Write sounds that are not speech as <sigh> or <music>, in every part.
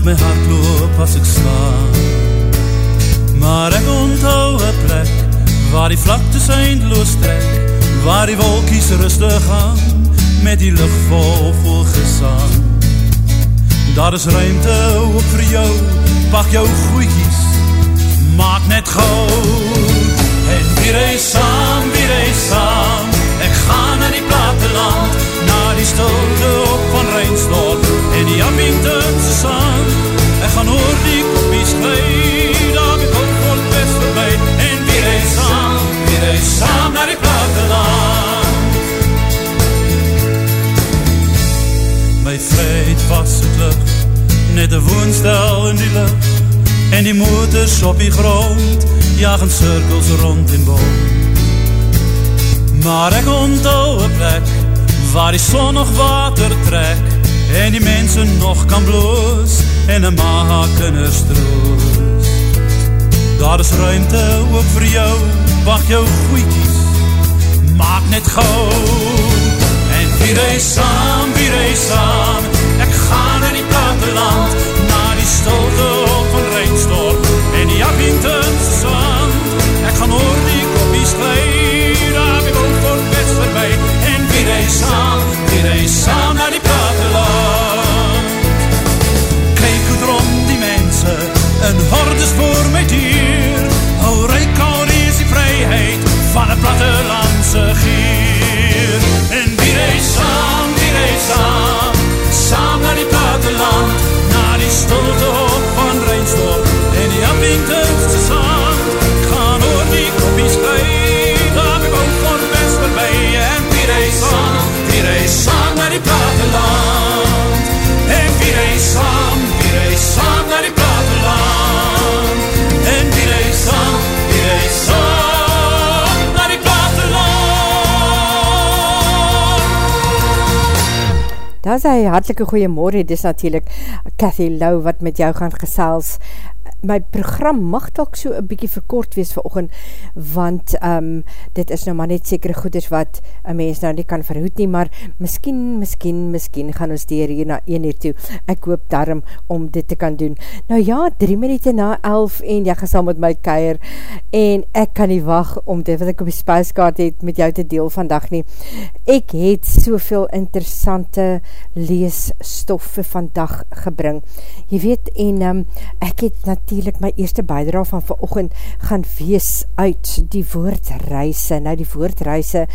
maak my hart loop as ek slaan. Maar ek onthou een plek, waar die vlaktes eindloos trek, waar die wolkies rustig gaan, met die lucht vol vol gesang. Daar is ruimte ook vir jou, pak jou goeikies, maak net gauw. En wie reis saam, wie reis saam, Ek gaan in die platteland Na die stilte op van Rijnsdorp En die Abingtonse sand Ek gaan oor die kopies kwijt. Daar ek ook vol best voorbij En wie reis saam, wie reis saam Na die platteland. My vrijheid was het lucht. Net een woonstel in die lucht. En die motors op die grond. Jagen cirkels rond in boom Maar ek onthou een plek Waar die son nog water trek En die mensen nog kan bloos En een maha kinders troos. Daar is ruimte ook vir jou Wacht jou goeikies Maak net gauw. En wie reis saam, wie reis saam Ek gaan in die platteland Na die stilte op van Rijnstorp En die Abingtonse sand Ek gaan oor En wie reis saam, wie reis saam Na die platteland. Kijk hoe drom die mense Een hordes voor my dier Al reik al is die vryheid Van een plattelandse gier. En wie reis saam, wie reis saam Saam na die platteland Na die stilte op van Rijnsdorp En die Abingtonse saam Na die platteland. En wie reis saam, wie reis saam Na die platteland? En Daar is hy hartelike goeiemorgen, dit natuurlijk Cathy Lau wat met jou gaan gesels my program mag dalk so een bykie verkort wees vir oogend, want um, dit is nou maar net sekere goeders wat een mens nou nie kan verhoed nie, maar miskien, miskien, miskien gaan ons dier hier na 1 uur toe. Ek hoop daarom om dit te kan doen. Nou ja, 3 minuut na 11 en jy gaan saam met my keir en ek kan nie wacht om dit wat ek op die spijskaart het met jou te deel vandag nie. Ek het soveel interessante leesstof vir vandag gebring. Jy weet, en um, ek het natuurlijk natuurlijk my eerste bijdra van verochend gaan wees uit die woordreise. Nou die woordreise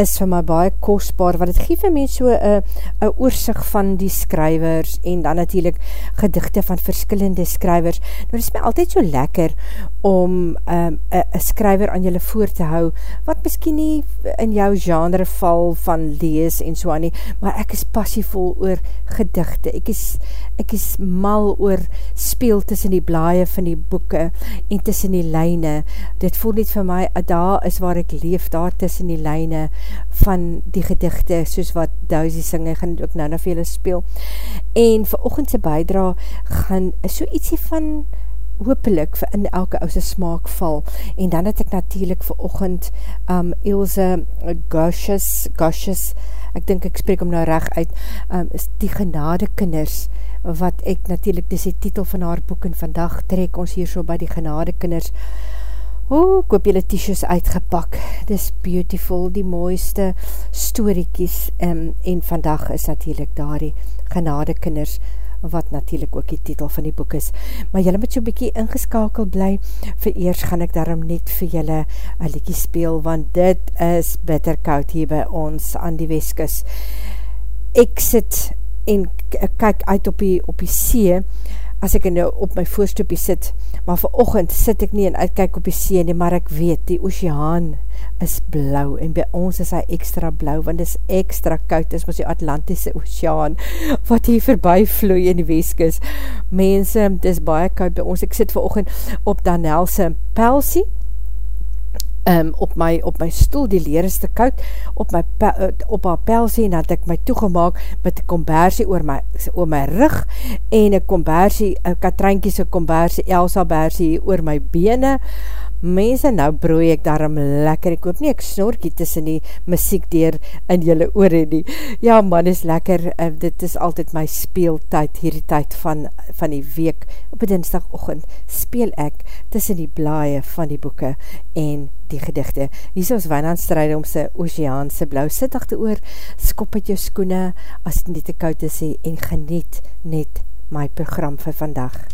is vir my baie kostbaar, want het geef my mens so een oorzicht van die skrywers en dan natuurlijk gedichte van verskillende skrywers. Nou dit is my altyd so lekker om um, een skryver aan julle voor te hou, wat miskien nie in jou genre val van lees en so aan nie, maar ek is passievol oor gedichte. Ek is, ek is mal oor speel tussen die blaie van die boeke en tussen die lijne. Dit voel niet vir my, daar is waar ek leef, daar tussen die lijne van die gedichte, soos wat Dousie sing, ek gaan ook nou na vele speel. En vir ochendse bijdra gaan so ietsie van hoopelik vir in elke ouse smaak val. En dan het ek natuurlijk vir ochend um, Ilse Goshes, Goshes, ek dink ek spreek om nou recht uit, um, is die genade kinders, wat ek natuurlijk, dis die titel van haar boek en vandag trek ons hier so by die genade kinders o, ek hoop jylle t-shirts uitgepak dis beautiful, die mooiste storiekies um, en vandag is natuurlijk daar die genade kinders wat natuurlijk ook die titel van die boek is. Maar jylle moet so bykie ingeskakel bly, vir eers gaan ek daarom net vir jylle een liekie speel, want dit is bitterkoud hier by ons aan die Weskus. Ek sit en kyk uit op die, op die see, as ek nou op my voorstoepie sit, maar vir ochend sit ek nie en uitkyk op die see nie, maar ek weet, die oceaan is blauw, en by ons is hy extra blauw, want is extra koud, is ons die Atlantische oceaan, <laughs> wat hier voorbij vloei in die weeskis. Mense, dit is baie koud by ons, ek sit vir ochend op Danelse pelsie, um, op, my, op my stoel, die leer is te koud, op, my, eh, op haar pelsie, en had ek my toegemaak met die kombersie oor my, oor my rug, en een kombersie, een katreinkiese kombersie, Elsa bersie oor my bene, mense, nou broei ek daarom lekker, ek hoop nie ek snorkie tussen die muziek deur in jylle oor nie. Ja man, is lekker, uh, dit is altyd my speeltijd, hierdie tyd van, van die week, op die dinsdagochtend, speel ek tussen die blaie van die boeke en die gedichte. Hier is ons Wijnand strijd om sy oceaanse blauw. Sit achter oor, skop het jou skoene, as het nie te koud is, en geniet net my program vir vandag.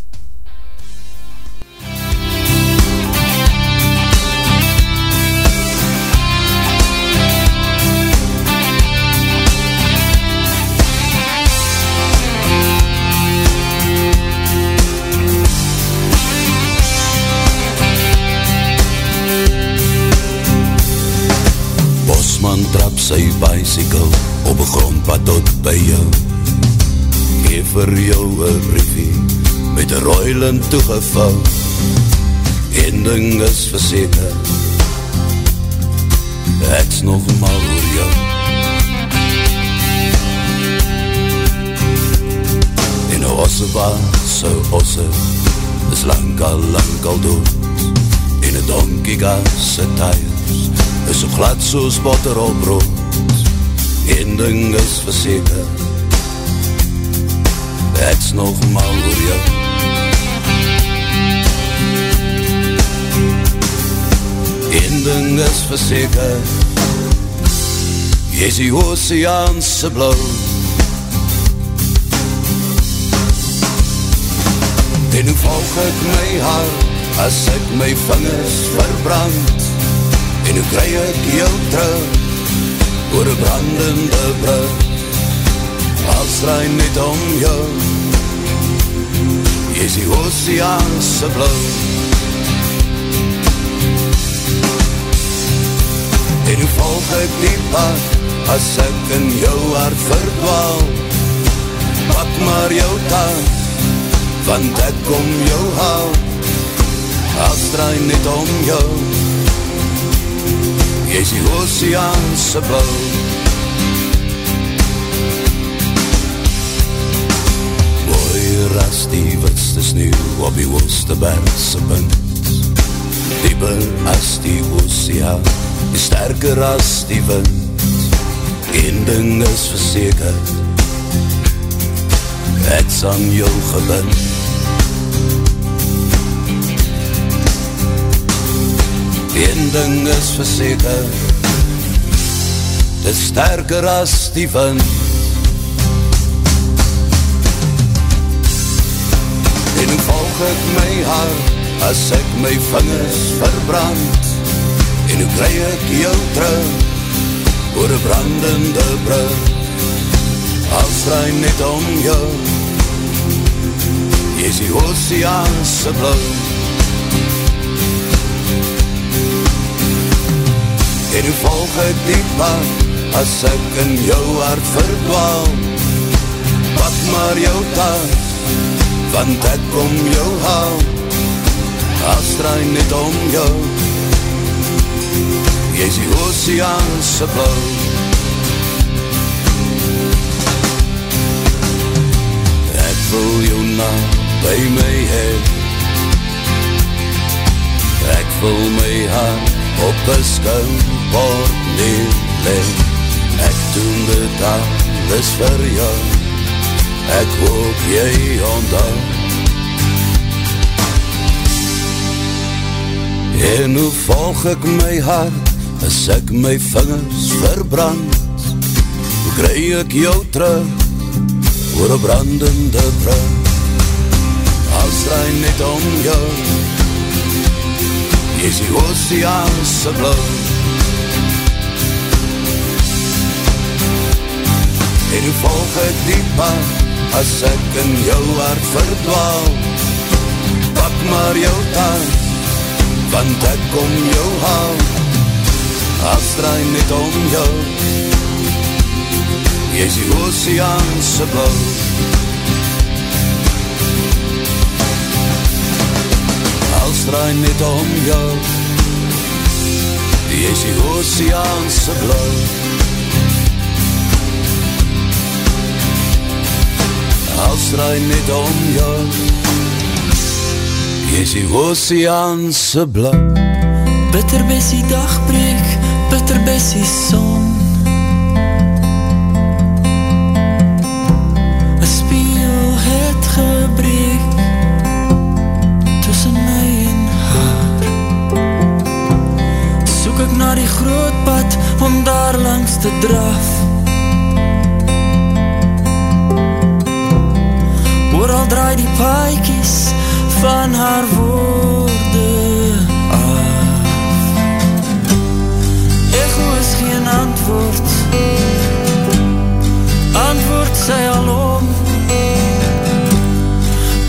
Sy bicycle op een grondpad tot by jou. Geef vir jou een briefie met een roilen toegeval. Een ding is verseker Ek's nog mal oor jou. En een osse was, so osse Is lang al, lang al dood. En een donkie gas, sy tires Is so glad soos botter op brood Een ding is verseker Ek's nog mal oor jou. Een ding is verseker Jy is die oceaanse blauw En hoe volg ek my hart As ek my vingers verbrand En hoe kry ek jou terug? Oor een brandende brug. Als draai net om jou? Jy is die oceaanse blauw En hoe volg ek die pad? As ek in jou hart verdwaal Pak maar jou tas Want ek kom jou haal. As draai net om jou Jy is die oceaanse blauw Mooi ras die witste sneeuw Op die woeste bergse punt. Dieper as die oceaan is sterker as die wind. Een ding is verseker Ek's aan jou gebind Een ding is verseker Dit sterker as die wind. En hoe volg ek my hart As ek my vingers verbrand? En hoe kry ek jou terug Oor een brandende brug? Als draai net om jou. Jy is die oceaanse blauw En hoe volg ek die pad As ek in jou hart verdwaal? Pak maar jou tas Want ek kom jou haal. Als draai net om jou. Jy is die oceaanse blauw. Ek wil jou na by my hee Ek wil my hand op een skuimbord neerleg Ek doen dit alles vir jou. Ek hoop jy onthou. En hoe volg ek my hart As ek my vingers verbrand? Hoe kry ek jou terug Oor een brandende brug? Als draai net om jou. Jy is die oceaanse blauw En hoe volg ek die pad As ek in jou hart verdwaal? Pak maar jou tas Want ek kom jou haal. As draai net om jou. Jy is die oceaanse blauw. Als draai net om jou. Jy is die oceaanse blauw Als draai net om jou Jy is die oceaanse blauw Bitter bessie dag breek, bitter bessie son. Een spiel het gebreek Tussen my en haar. Soek ek na die groot pad om daar langs te draf draai die paaikies van haar woorde af. Echo is geen antwoord. Antwoord sy al om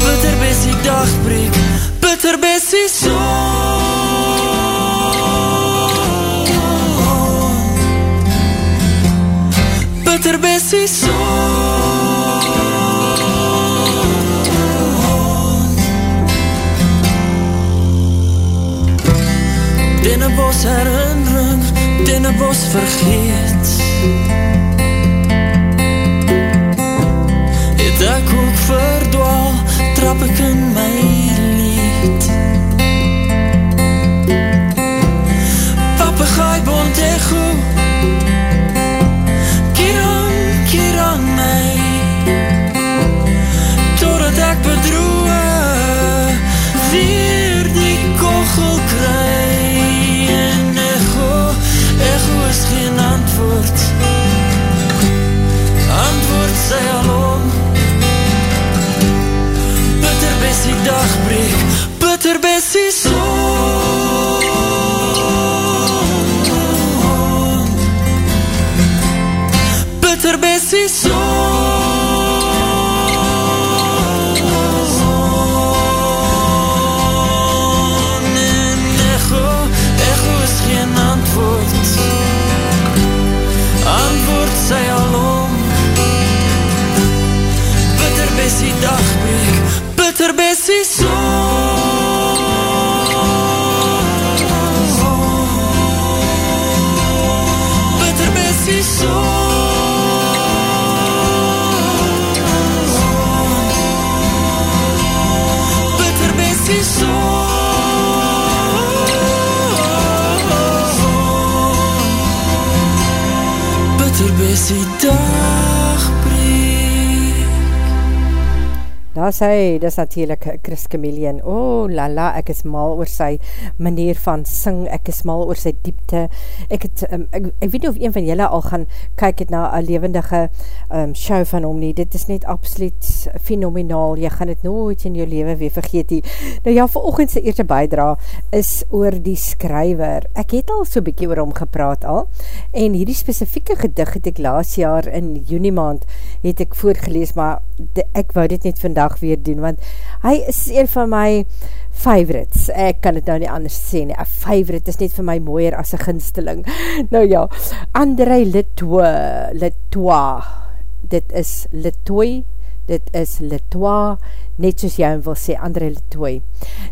Bitter bessie dagbreek Bitter bessie zon Bitter bessie zon Dennebos herinnering, Dennebos vergeet Sê, dis natuurlijk Chris Chameleon, o oh, lala, ek is mal oor sy manier van sing, ek is mal oor sy diepte, ek het, um, ek, ek weet nie of een van julle al gaan kyk het na een levendige um, show van hom nie, dit is net absoluut fenomenaal, jy gaan het nooit in jou leven weer vergeet nie. Nou ja, vir oogend sy eerste bijdra is oor die skryver, ek het al so bykie oor hom gepraat al, en hierdie specifieke gedig het ek laas jaar in juni maand, het ek voorgelees, maar ek wou dit net vandag weer doen, want hy is een van my favorites, ek kan het nou nie anders sê nie, a favorite is net vir my mooier as een ginsteling, <laughs> nou ja, André Letois, Letois, dit is Letois, dit is Letois, net soos jy wil sê, André Letois,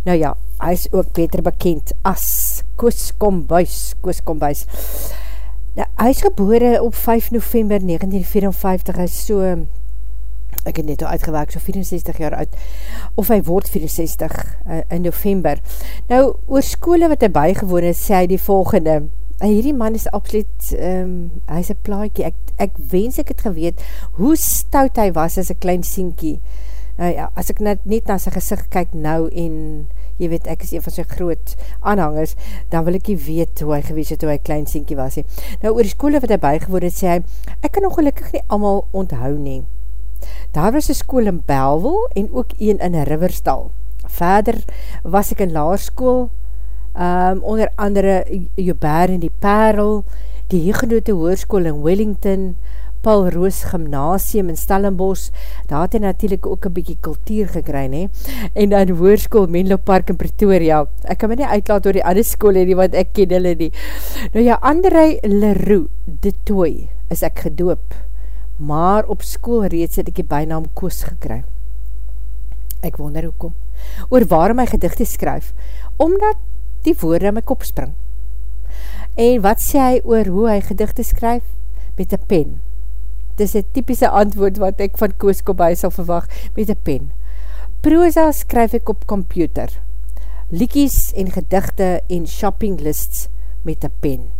nou ja, hy is ook beter bekend as Koos Kombuis, Koos Kombuis, nou, hy is gebore op 5 november 1954, hy is so ek het net al uitgewerk, so 64 jaar oud, of hy word 64 uh, in november. Nou, oor skole wat hy bijgewoon het, sê hy die volgende, en hierdie man is absoluut, um, hy is een plaatje, ek, ek wens ek het geweet, hoe stout hy was as een klein sinkie. Nou ja, as ek net, net na sy gezicht kyk nou, en jy weet, ek is een van sy groot aanhangers, dan wil ek nie weet hoe hy gewees het, hoe hy klein sinkie was. He. Nou, oor die skole wat hy bijgewoon het, sê hy, ek kan ongelukkig nie allemaal onthou nie. Daar was een school in Belwel en ook een in Riverstal. Verder was ek in laarskool, um, onder andere Joubert en die Perl, die Hegenote Hoorskool in Wellington, Paul Roos Gymnasium in Stellenbos, daar het hy natuurlijk ook een bykie kultuur gekry, ne? en dan Hoorskool Menlo Park in Pretoria, ek kan my nie uitlaat door die ander school nie, want ek ken hulle nie. Nou ja, André Leroux, de Toy, is ek gedoop, maar op school reeds het ek die bijnaam Koos gekry. Ek wonder hoekom. Oor waarom my gedichte skryf, omdat die woorde in my kop spring. En wat sê hy oor hoe hy gedichte skryf? Met een pen. Dit is een typische antwoord wat ek van Koos Kobay sal verwag, met een pen. Proza skryf ek op computer. liekies en gedigte en shopping lists met een pen.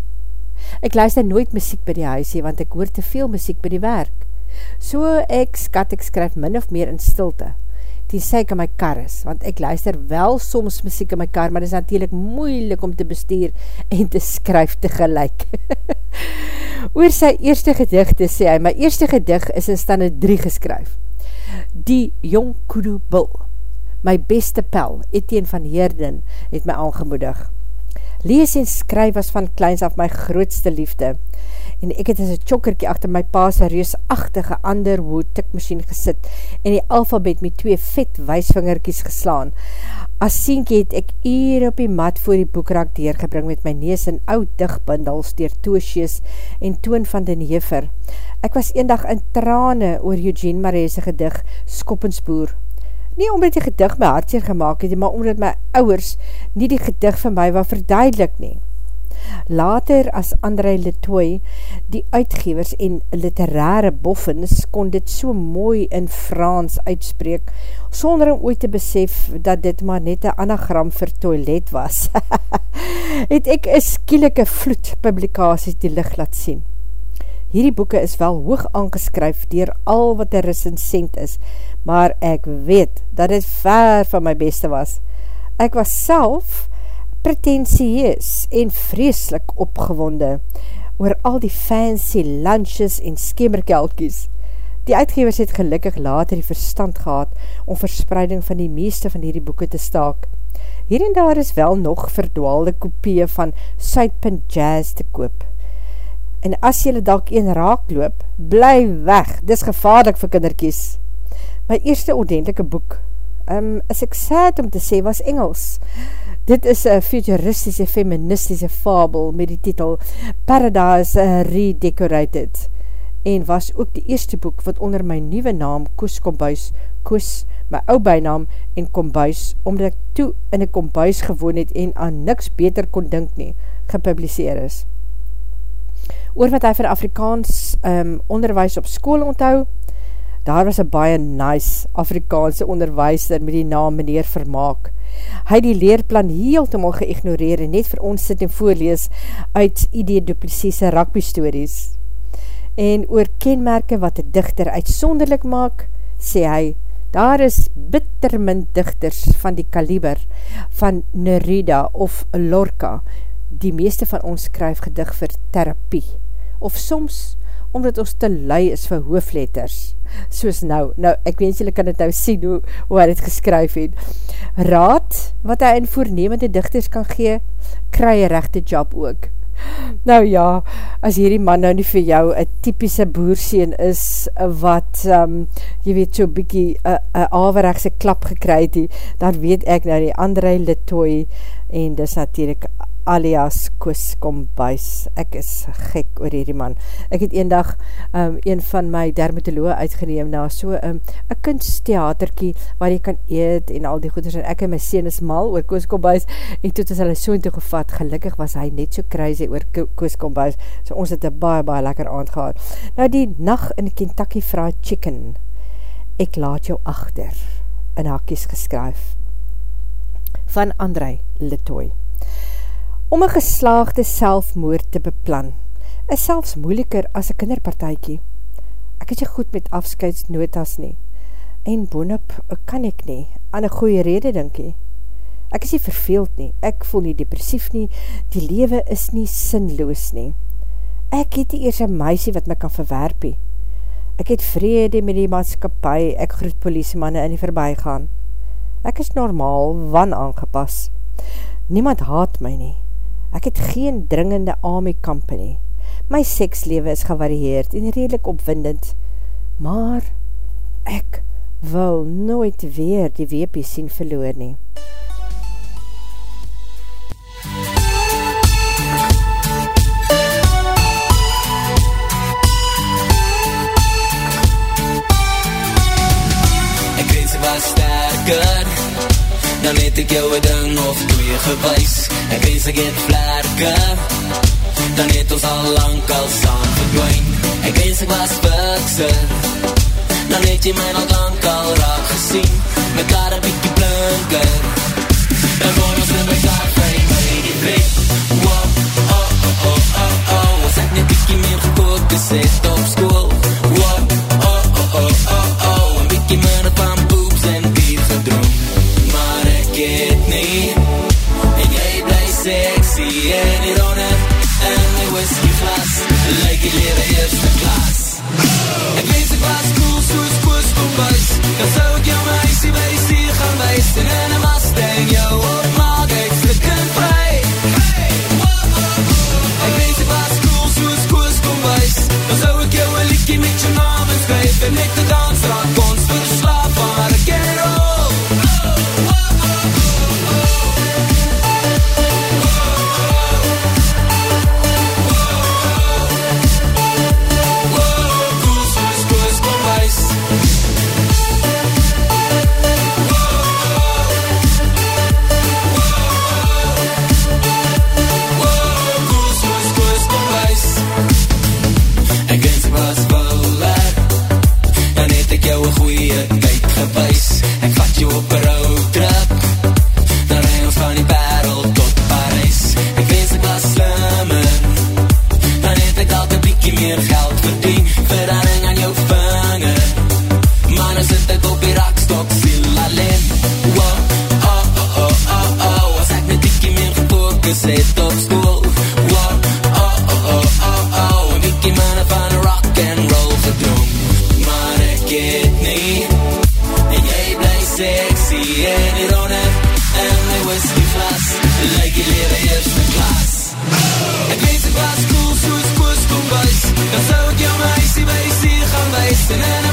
Ek luister nooit muziek by die huisie, want ek hoor te veel muziek by die werk. So ek skat, ek skryf min of meer in stilte, die sê ek in my kar is, want ek luister wel soms muziek in my kar, maar dit is natuurlijk moeilik om te bestuur en te skryf tegelijk. <laughs> Oor sy eerste gedigte sê hy, my eerste gedig is in stande 3 geskryf. Die Jong Kudu Bil, my beste pel, Etienne van Heerden, het my aangemoedig. Lees en skryf was van kleins af my grootste liefde, en ek het as een tjokkerkie achter my pa's reusachtige Underwood tikmachine gesit en die alfabet met twee vet wijsvingerkies geslaan. As sienkie het ek uur op die mat voor die boekrak deurgebring met my nees in oud digbundels dier toosjes en toon van den hever. Ek was een dag in trane oor Eugene Marais' gedig Skoppensboer. Nie omdat die gedig my hartseer gemaakt het, maar omdat my ouwers nie die gedig vir my wat verduidelik nie. Later as André Letoy, die uitgevers en literaire boffens, kon dit so mooi in Frans uitspreek, sonder om ooit te besef dat dit maar net een anagram vir toilet was. <laughs> het ek een skielike vloed publikaties die licht laat sien. Hierdie boeken is wel hoog aangeskryf dier al wat een recensent is, maar ek weet dat dit ver van my beste was. Ek was self pretentieus en vreeslik opgewonde oor al die fancy lunches en skemerkelkies. Die uitgevers het gelukkig later die verstand gehad om verspreiding van die meeste van hierdie boeken te staak. Hier en daar is wel nog verdwaalde kopie van Suidpunt Jazz te koop. En as jylle dalk een raak loop, bly weg, dis gevaarlik vir kinderkies. My eerste ordentelike boek, um, is ek sad om te sê, was Engels. Dit is een futuristische feministische fabel met die titel Paradise Redecorated en was ook die eerste boek wat onder my nieuwe naam Koos Kombuis, Koos, my ou bijnaam en Kombuis, omdat ek toe in een Kombuis gewoon het en aan niks beter kon dink nie, gepubliseer is. Oor wat hy vir Afrikaans um, onderwijs op school onthou, daar was een baie nice Afrikaanse onderwijser met die naam meneer Vermaak, hy die leerplan heel te mal geignoreer en net vir ons sit en voorlees uit idee dupliciese rugby stories. En oor kenmerke wat die dichter uitsonderlik maak, sê hy, daar is bittermind dichters van die kaliber van Neruda of Lorca, die meeste van ons skryf gedig vir therapie, of soms omdat ons te lui is vir hoofletters, soos nou, nou, ek wens julle kan het nou sien hoe, hoe hy het geskryf het. Raad, wat hy in voornemende dichters kan gee, kry een rechte job ook. Nou ja, as hierdie man nou nie vir jou een typische boersien is, wat, um, jy weet, so bykie een averechtse klap gekryd het, dan weet ek nou die André Letoy, en dis natuurlijk alias Koos Kombuis. Ek is gek oor hierdie man. Ek het een dag um, een van my dermatoloog uitgeneem na so um, een kunsttheaterkie waar jy kan eet en al die goeders en ek en my sien is mal oor Koos Kombuis en toe is hulle so in toe gevat. Gelukkig was hy net so crazy oor Koos Kombuis. So ons het een baie baie lekker aand gehad. Nou die nacht in Kentucky Fried Chicken. Ek laat jou achter in hakies geskryf van André Letoy. Om een geslaagde selfmoord te beplan, is selfs moeiliker as een kinderpartijkie. Ek is jy goed met afskeidsnotas nie, en boonop kan ek nie, aan een goeie rede dinkie. Ek is nie verveeld nie, ek voel nie depressief nie, die lewe is nie sinloos nie. Ek het die eers een meisie wat my kan verwerpie. Ek het vrede met die maatskapie, ek groet politiemanne in die voorbijgaan. Ek is normaal, wan aangepas. Niemand haat my nie. Ek het geen dringende army company. My sekslewe is gevarieerd en redelijk opwindend. Maar ek wil nooit weer die weepie sien verloor nie. Ek wens ek was sterker Dan het ek jou een ding of weer gewys. Ek wees ek het vlerke Dan het ons al lang al saam verdwijn Ek wees ek was bukser Dan het jy my nog lang al raak gesien. Mekaar een bykie blinker Dan word ons in mekaar vry Maar ek het weet Wow, oh, oh, oh, oh, oh As ek net bykie meer gekookes het op school die leren eerste klas. Ek weet ek was cool soos Koos Kombuis Dan sou ek jou meisie wees, die gaan wees En in een Mustang jou oor said up school. Whoa, oh, oh, oh, oh, oh. Mickey Mann van rock and roll gedoem. Maar ek het nie. En jy bly sexy en ironic. En my whisky flas. Lyk jy lewe eerste klas. Ek weet ek was cool soos koos kom wees. Dan sou ek jou meisie by die sier gaan wees. En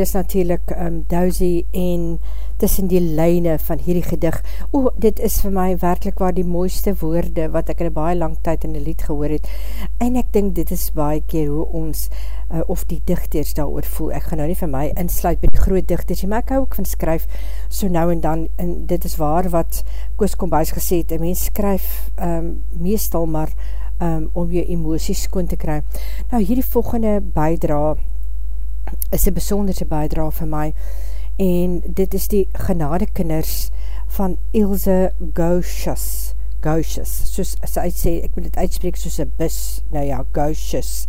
dus natuurlijk um, Dousie en tussen die lijne van hierdie gedig. O, dit is vir my werkelijk waar die mooiste woorde wat ek in baie lang tyd in die lied gehoor het. En ek dink dit is baie keer hoe ons uh, of die dichters daar voel. Ek gaan nou nie vir my insluit by die groot dichters, maar ek hou ook van skryf so nou en dan. En dit is waar wat Koos Kombuis gesê het, een mens skryf um, meestal maar um, om jou emoties skoon te kry. Nou hierdie volgende bijdra is een besonderse bijdra vir my en dit is die genadekinders van Ilse Gauchus. Gauchus, soos sy uitsê, ek moet dit uitspreek soos een bus, nou ja, Gauchus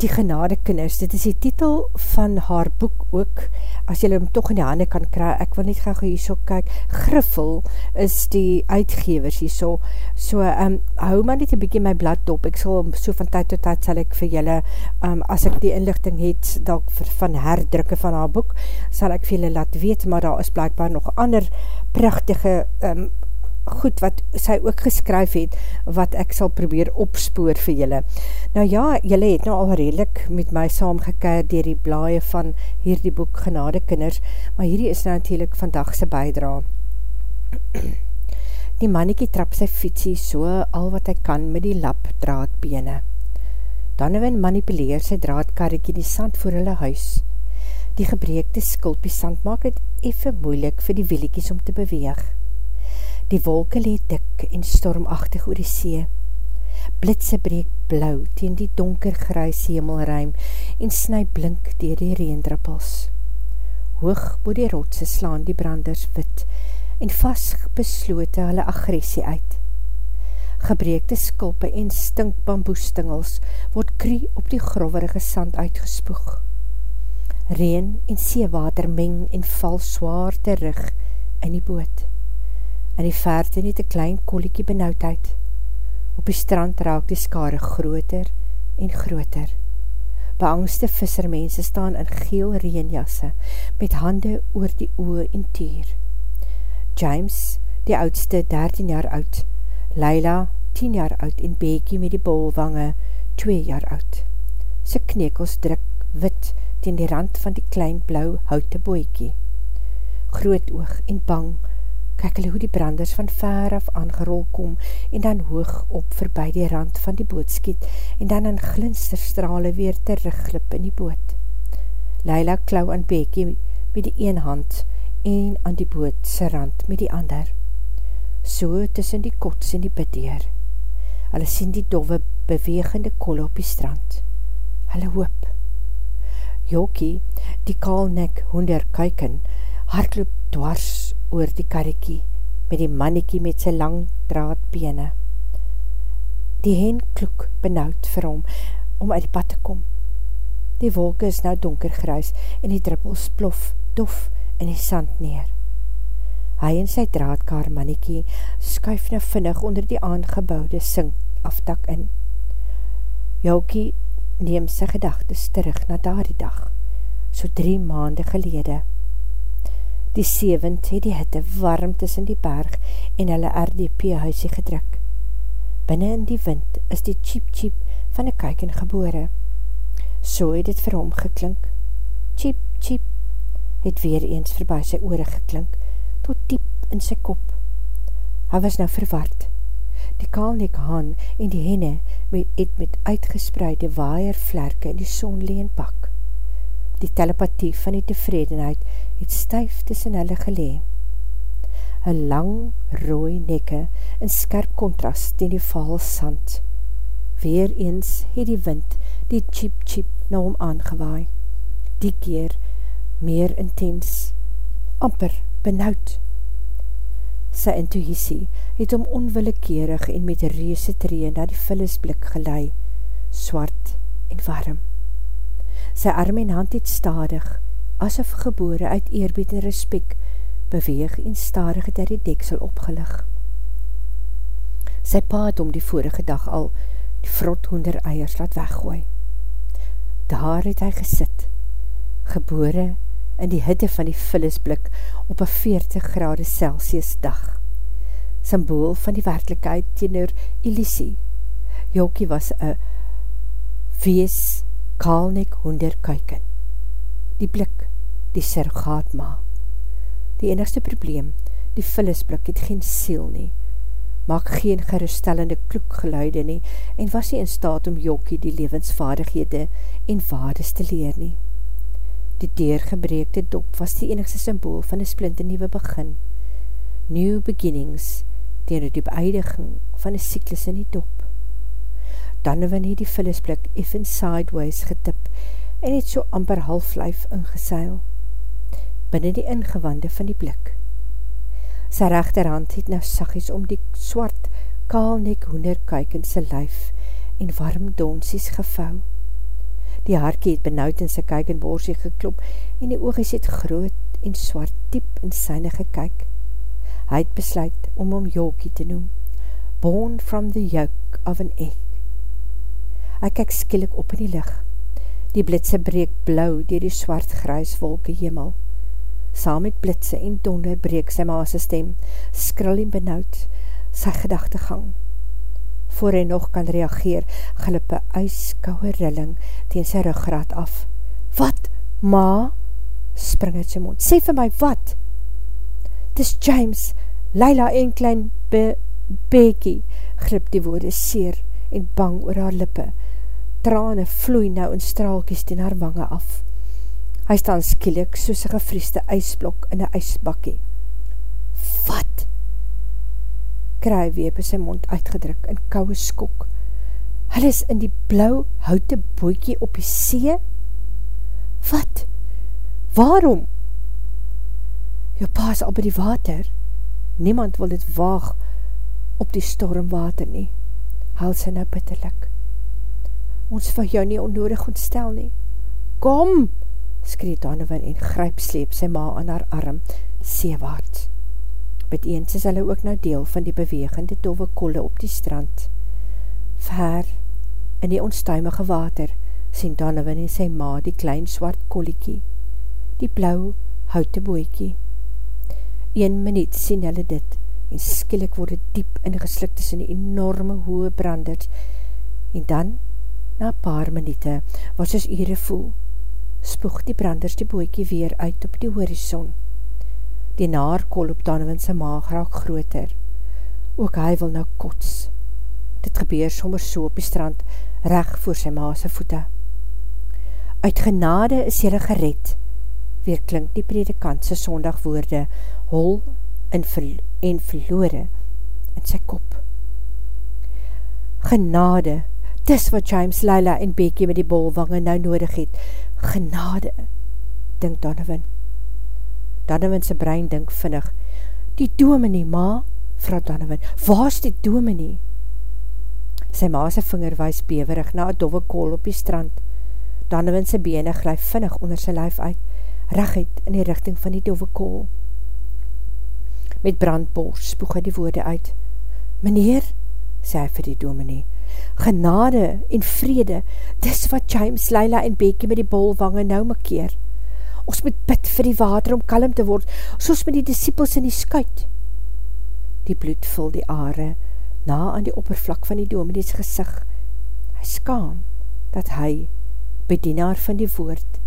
die genadekinders, dit is die titel van haar boek ook, as jylle hem toch in die handen kan kry, ek wil net graag hier so kyk, Griffel is die uitgevers hier so, so um, hou maar net een bykie my blad op, ek sal so van tyd tot tyd sal ek vir jylle, um, as ek die inlichting het, dat van herdrukke van haar boek, sal ek vir jylle laat weet, maar daar is blijkbaar nog ander prachtige um, goed wat sy ook geskryf het, wat ek sal probeer opspoor vir julle. Nou ja, julle het nou al redelijk met my saamgekeer dier die blaie van hierdie boek Genade Kinders, maar hierdie is nou natuurlijk vandagse bijdra. <clears throat> Die mannetjie trap sy fietsie so al wat hy kan met die lap draadbene. Donovan manipuleer sy draadkarretjie die sand voor hulle huis. Die gebreekte skulpie sand maak het effe moeilik vir die wieliekies om te beweeg. Die wolke leed dik en stormachtig oor die see. Blitse breek blauw teen die donker grys hemelruim en snu blink dier die reendruppels. Hoog bo die rotse slaan die branders wit en vast beslote hulle agressie uit. Gebreekte skulpe en stink bamboestingels word krie op die groverige sand uitgespoeg. Reen en seewater meng en val zwaar terug in die boot in die verte nie te klein koliekie benauwdheid. Op die strand raak die skare groter en groter. Beangste vissermense staan in geel reenjasse, met hande oor die oe en tier. James, die oudste, 13 jaar oud, Leila, 10 jaar oud, en Bekie met die bolwange, 2 jaar oud. Sy knekels druk wit ten die rand van die klein blauw houte boekie. Groot oog en bang, kyk hulle hoe die branders van ver af aangerol kom en dan hoog op verby die rand van die boot skiet en dan in glinsterstrale weer terugglip in die boot. Leila klauw aan Bekie met die een hand en aan die boot sy rand met die ander. So tussen die kots en die biddeer. Hulle sien die dove bewegende kol op die strand. Hulle hoop. Jokie, die kaalnek hoender kyken, hardloop dwars oor die karrekie met die mannekie met sy lang draadbene. Die hen kloek benauwd vir hom om uit die pad te kom. Die wolke is nou donkergruis en die druppels plof dof in die sand neer. Hy en sy draadkaar mannekie skuif nou vinnig onder die aangebouwde sink aftak in. Joukie neem sy gedagtes terug na daar die dag, so drie maande gelede. Die seewend het die hitte warm tussen die berg en hulle RDP huisie gedruk. Binnen in die wind is die cheep van die kyken gebore. So het het vir hom geklink. Cheep het weer eens verby sy oore geklink, tot diep in sy kop. Hy was nou verward. Die kaalnek haan en die henne met, het met uitgespreide waaiervlerke in die son leen pak. die telepathie van die tevredenheid, het stuif tussen hulle gelee. Een lang, rooi nekke in skerp contrast ten die vaal sand. Weer eens het die wind die cheep na hom aangewaai. Die keer meer intens, amper benauwd. Sy intuïsie het hom onwillekeerig en met reese tree na die vullisblik gelei, swart en warm. Sy arm en hand het stadig, asof gebore uit eerbied en respect, beweeg en stadig het die deksel opgelig. Sy pa het om die vorige dag al die vrot hoender eiers laat weggooi. Daar het hy gesit, gebore in die hitte van die vullisblik op een 40 grade Celsius dag. Symbool van die werkelijkheid teenoor Elisie. Jokie was een wees kaalnek honder kuiken. Die blik, die surrogaat ma. Die enigste probleem, die vullisblik het geen siel nie, maak geen geruststellende kloekgeluide nie en was nie in staat om Jokie die levensvaardighede en waardes te leer nie. Die deurgebreekte dop was die enigste symbool van die splinte nieuwe begin. New beginnings, dier die beëidiging van die cyklus in die dop. Donovan het die vullisblik even sideways getip en het so amper halflijf ingeseil, binnen die ingewande van die blik. Sy rechterhand het nou sagies om die swart, kaalnek hoenderkuik in sy lyf en warm donsies gevouw. Die haarkie het benauwd in sy kyk en borsie geklop en die oogies het groot en swart diep in syne gekyk. Hy het besluit om om Jokie te noem, born from the yoke of an egg. Hy kyk skielik op in die licht. Die blitse breek blauw dier die swart grys wolke hemel. Saam met blitse en donder breek sy maas stem, skril en benauwd, sy gedachtegang. gang voor hy nog kan reageer, glip een ijskouwe rilling teen sy ruggraad af. Wat, ma? spring uit sy mond. Sê vir my, wat? Dis James, Leila en klein be Bekie, grip die woorde seer en bang oor haar lippe. Trane vloei nou in straalkies teen haar wange af. Hy staan skielik soos een gevrieste ijsblok in een ijsbakkie. Wat? kraaiweep in sy mond uitgedruk in kouwe skok. Hulle is in die blauw houte boekie op die see? Wat? Waarom? Jou pa is al by die water. Niemand wil dit waag op die stormwater nie. Haal sy nou bitterlik. Ons vir jou nie onnodig ontstel nie. Kom! Skreet Donovan en gryp sleep sy ma aan haar arm, seewaarts. Met eens is hulle ook nou deel van die bewegende dove kolle op die strand. Ver, in die onstuimige water, sien Donovan en sy ma die klein swart kolliekie, die blauw houte boekie. Een minuut sien hulle dit, en skielik word het diep ingeslik tussen die enorme hoë branders, en dan, na paar minuute, wat soos ure voel, spoeg die branders die boekie weer uit op die horizon die naarkol op Donovan sy maag raak groter. Ook hy wil nou kots. Dit gebeur sommer so op die strand, reg voor sy maase voete. Uit genade is jylle gered, weer klink die predikantse sondagwoorde, hol en, ver, en verloore in sy kop. Genade, dis wat James, Lila en Becky met die bolwange nou nodig het. Genade, dink Donovan. Donovan sy brein dink vinnig, die dominee, ma, vraag Donovan, waar is die dominee? Sy ma sy vinger wees beverig na een dove kool op die strand. Donovan sy bene glijf vinnig onder sy lijf uit, reg het in die richting van die dove kool. Met brandbors spoeg hy die woorde uit, Meneer, sê hy vir die dominee, genade en vrede, dis wat James, Leila en Bekie met die bolwange nou makeer. Ons moet bid vir die water om kalm te word, soos met die disciples in die skuit. Die bloed vul die aarde, na aan die oppervlak van die dominees gezicht. Hy skaam, dat hy, bedienaar van die woord,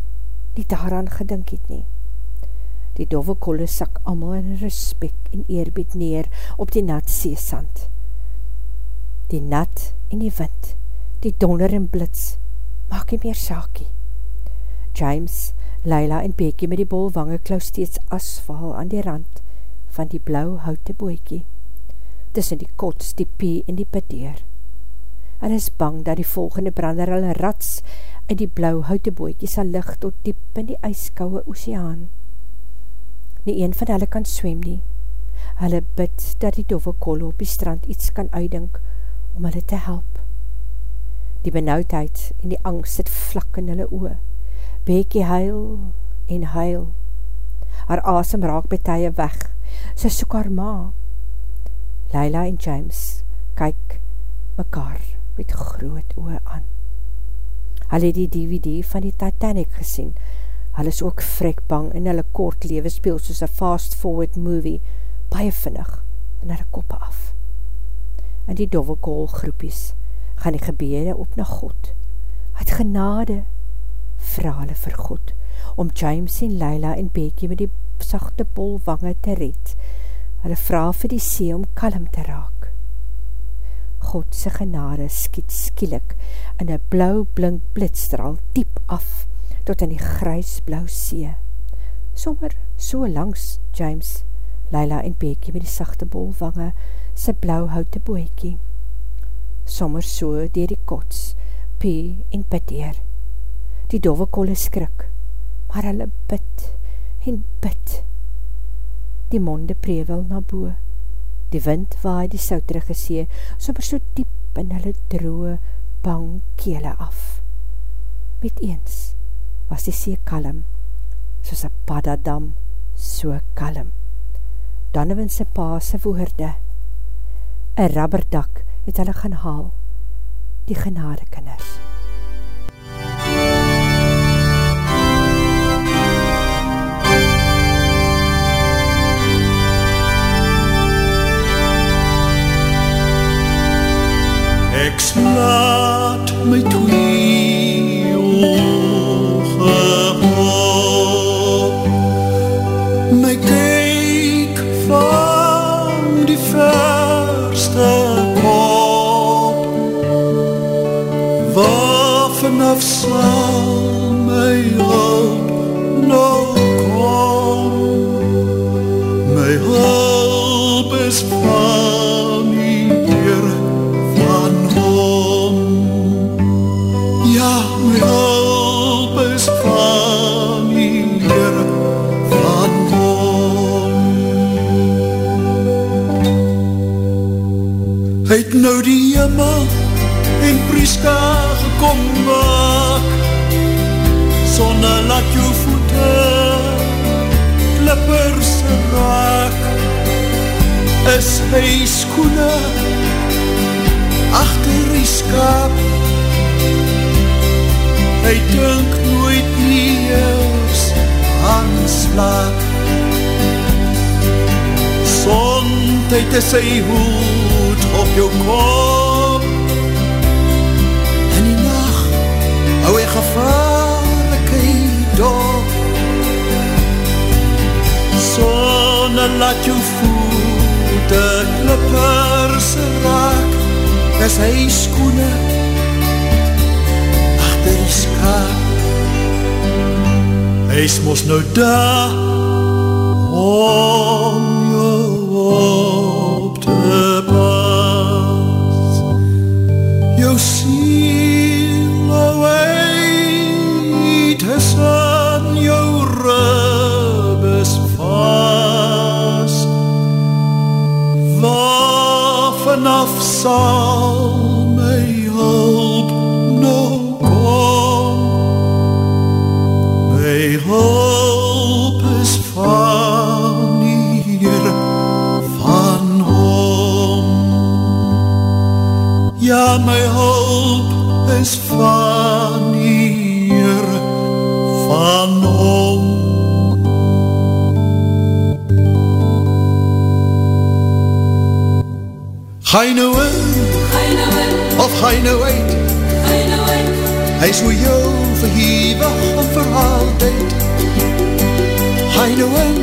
nie daaraan gedink het nie. Die dove kolle sak allemaal in respect en eerbied neer op die nat seesand. Die nat en die wind, die donder en blits, maak nie meer saakie. James, Leila en Bekie met die bolwange klou steeds asval aan die rand van die blauw houte boekie. Tussen die kots, die pie en die peteer. Hulle is bang dat die volgende brander hulle rats in die blauw houte boekie sal lig tot diep in die ijskouwe oceaan. Nie een van hulle kan swem nie. Hulle bid dat die dove kolle op die strand iets kan uitdink om hulle te help. Die benauwdheid en die angst sit vlak in hulle oe. Bekie huil en huil. Haar asem raak betuie weg. Sy soek haar ma. Leila en James kyk mekaar met groot oe aan. Hulle het die DVD van die Titanic gesien. Hulle is ook vrek bang en hulle kort lewe speel soos a fast forward movie, baie vinnig in hulle koppe af. In die dovelkool groepies gaan die gebede op na God. Het genade, vraag hulle vir God, om James en Leila en Bekie met die sachte bolwange te red. Hulle vraag vir die see om kalm te raak. Godse genade skiet skielik in een blauw blink blitstraal diep af tot in die grysblauw see. Sommer so langs James, Leila en Bekie met die sachte bolwange, sy blauw houte boekie sommer so dier die kots, pie en piteer. Die dove kolle skrik, maar hulle bid en bid. Die monde prewel na boe, die wind waai die souterige see, sommer so diep in hulle droe, bang kele af. Met eens was die see kalm, soos een paddadam, so kalm. Donovan sy paase woorde, een rabberdak, het hulle gaan haal, die genade kinders. Ek slaat my twee gekom maak Sonne laat jou voete klippers raak Is hy skoene achter die skaap Hy dink nooit eers aan slaap. Sondheid is sy hoed op jou kop hou hy gevaarlikheid op. Sonne laat jou voete klippers raak, is hy skoene achter die skaap. Hy is mos nou daar om sal my hulp nou kom? My hulp is van hier, van hom. Ja, my hulp is van Ga jy nou in, of ga jy nou uit? Hy is hoe jou verhewig en verhaal uit. Ga jy nou in,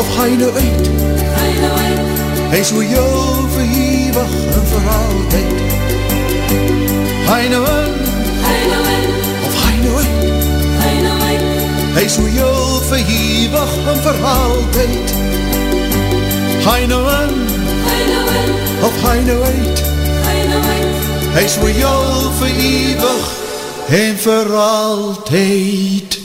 of ga jy nou uit? Hy is hoe jou verhewig en verhaal uit. Ga jy nou in, of ga jy nou uit? eeuwig en vir altyd Hy nou in Of hy nou uit Hy is vir jou vir eeuwig En vir altyd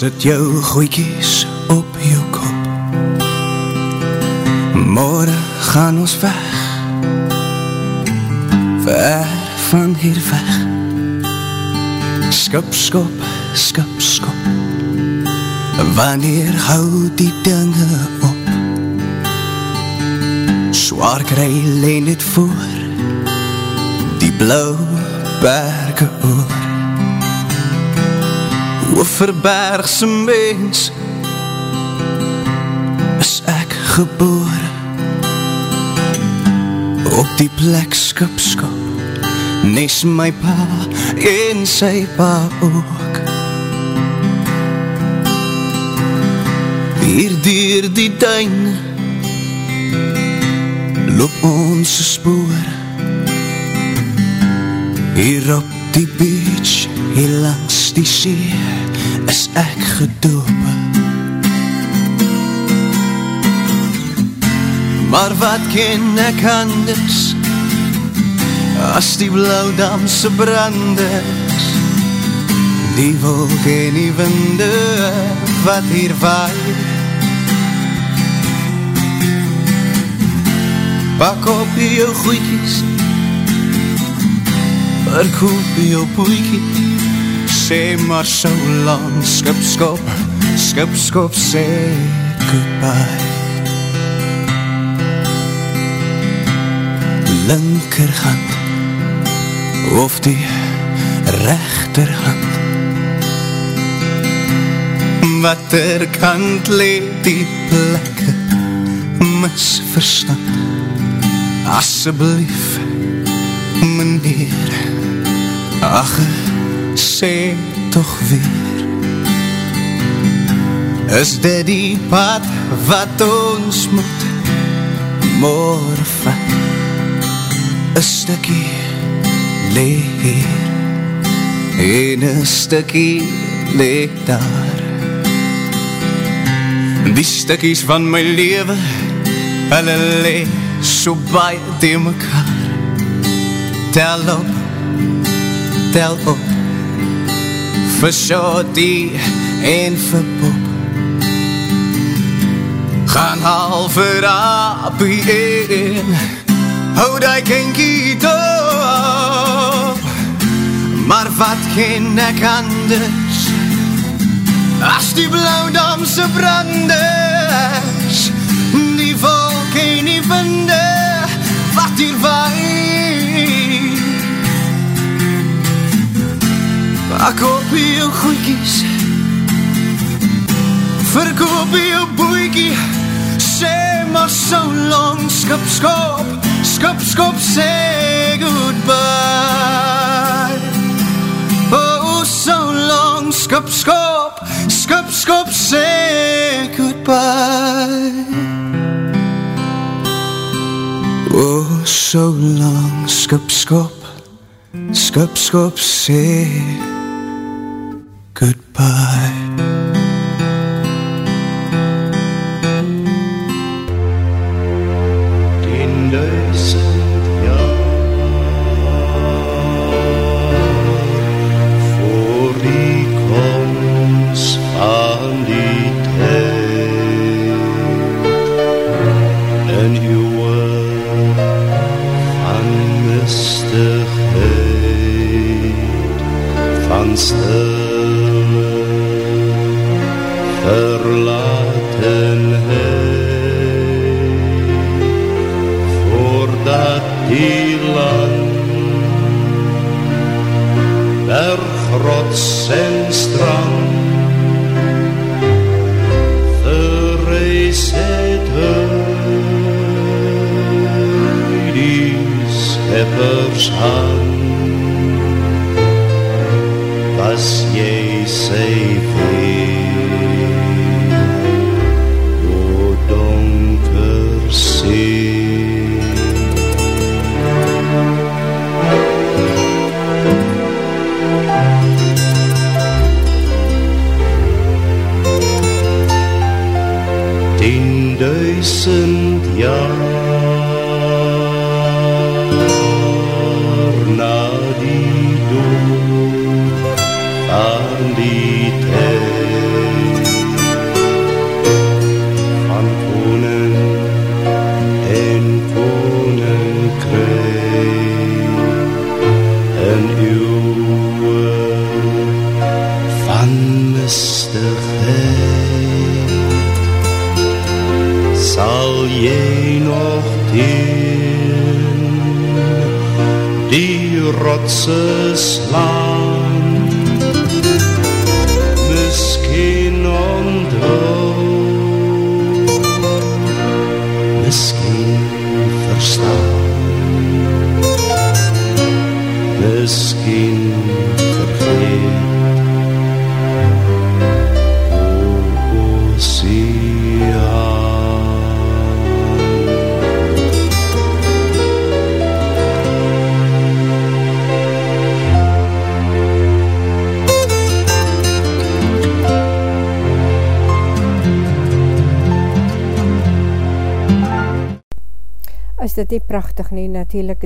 sit jou goeikies op Morgen gaan ons weg. Ver van hier weg. Skip, skop, skip, skop. Wanneer hou die dinge op? Zwaar kry leen het voor Die blauw berge oor. Oeverbergse mens Is ek geboor Op die plek skip skop. Nes my pa en sy pa ook. Hier dier die tuin Loop ons spoor. Hier op die beach Hier langs die see is ek gedoop Maar wat ken ek anders As die blauwdamse brandes Die wolk en die winde Wat hier waai. Pak op jou goeikies Verkoop jou poeikies sê maar so lang Skip, skop, skip, skop, sê goodbye Linkerhand Of die rechterhand. Wat er kant leed die plekke Misverstand Asseblief Meneer Ach, sê toch weer. Is dit die pad wat ons moet morgen Een stukkie leer En een stukkie leek daar. Die stukkies van my leven Hulle leek so baie die mekaar. Tel op, tel op. Vir Shorty en vir Pop gaan haal vir Appie en hou die kinkie top maar wat ken ek anders. As die blauwdamse branders die volk en die vinde wat hier waai. Ek hoop jou goeikies Verkoop jou boeikie Sê maar so lang Skip, skop, skop Sê goodbye. Oh, so long. Skip, skop, skip, skop Sê goodbye. Oh, so long. Skip, skop Skip, skop, sê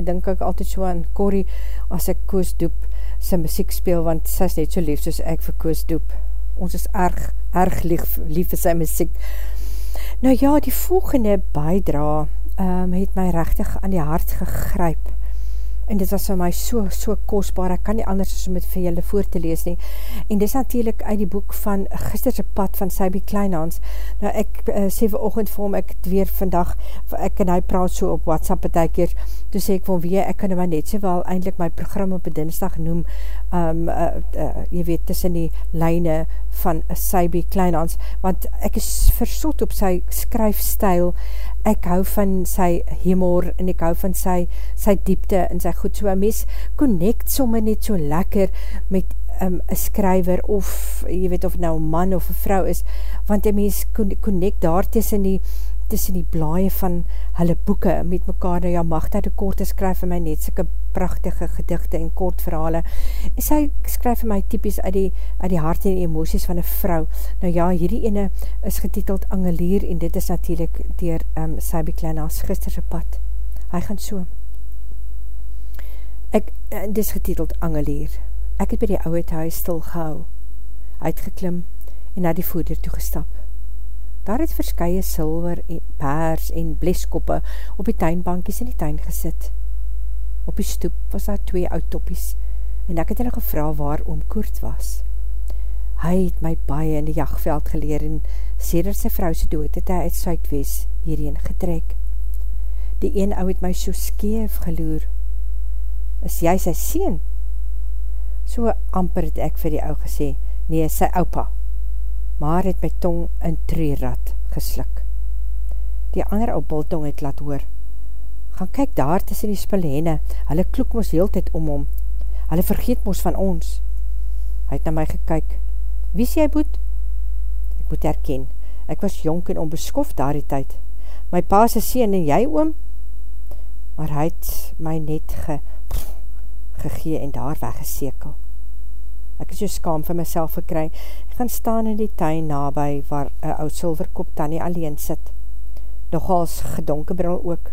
denk ek altyd so aan Corrie, as ek Koos Doep sy muziek speel, want sy is net so lief soos ek vir Koos Doep. Ons is erg, erg lief, lief vir sy muziek. Nou ja, die volgende bijdra um, het my rechtig aan die hart gegryp. En dit was vir my so, so kostbaar, ek kan nie anders as om het vir julle voor te lees nie, en dit is natuurlijk uit die boek van Gisterse Pad van Sybie Kleinhans, nou ek uh, sê vir ochend vir hom, ek weer vandag, ek en hy praat so op WhatsApp het ek hier, toe sê ek van wie, ek kan maar net sê wel eindelijk my program op dinsdag noem, um, uh, uh, jy weet, tussen die lijne van Sybie Kleinhans, want ek is versot op sy skryfstijl, ek hou van sy humor en ek hou van sy, sy diepte en sy goed, so een mens connect somme net so lekker met um, een skryver of, jy weet of nou man of een vrou is, want een mens connect daar tussen die tussen die blaie van hulle boeken met mekaar, nou ja, Magda de Korte skryf vir my net syke prachtige gedichte en kort verhale, en sy skryf vir my typies uit die, uit die hart en emoties van een vrou, nou ja, hierdie ene is getiteld Angelier, en dit is natuurlijk dier um, Sabi Kleina's gisterse pad, hy gaan so, ek, en dit is getiteld Angelier, ek het by die ouwe thuis stil gehou, uitgeklim, en na die voeder toegestap, Daar het verskye silver en paars en bleskoppe op die tuinbankies in die tuin gesit. Op die stoep was daar twee oud toppies en ek het hulle gevra waar oom Koert was. Hy het my baie in die jachtveld geleer en sedert sy vrou sy dood het hy uit Suidwees hierheen getrek. Die een ou het my so skeef geloer. Is jy sy sien? So amper het ek vir die ou gesê, nee, sy oupa maar het my tong in treerad geslik. Die ander ou bultong het laat hoor. Gaan kyk daar tussen die spillene, hulle kloek ons heel tyd om hom. Hulle vergeet ons van ons. Hy het na my gekyk. Wie sê jy boet? Ek moet herken, ek was jonk en onbeskof daar die tyd. My pa se sien en jy oom? Maar hy het my net ge, gegee en daar weggesekel. Ek is so skaam vir myself gekry. Gaan staan in die tuin nabij waar een oud silverkop tannie alleen sit. Nogals gedonkebril ook.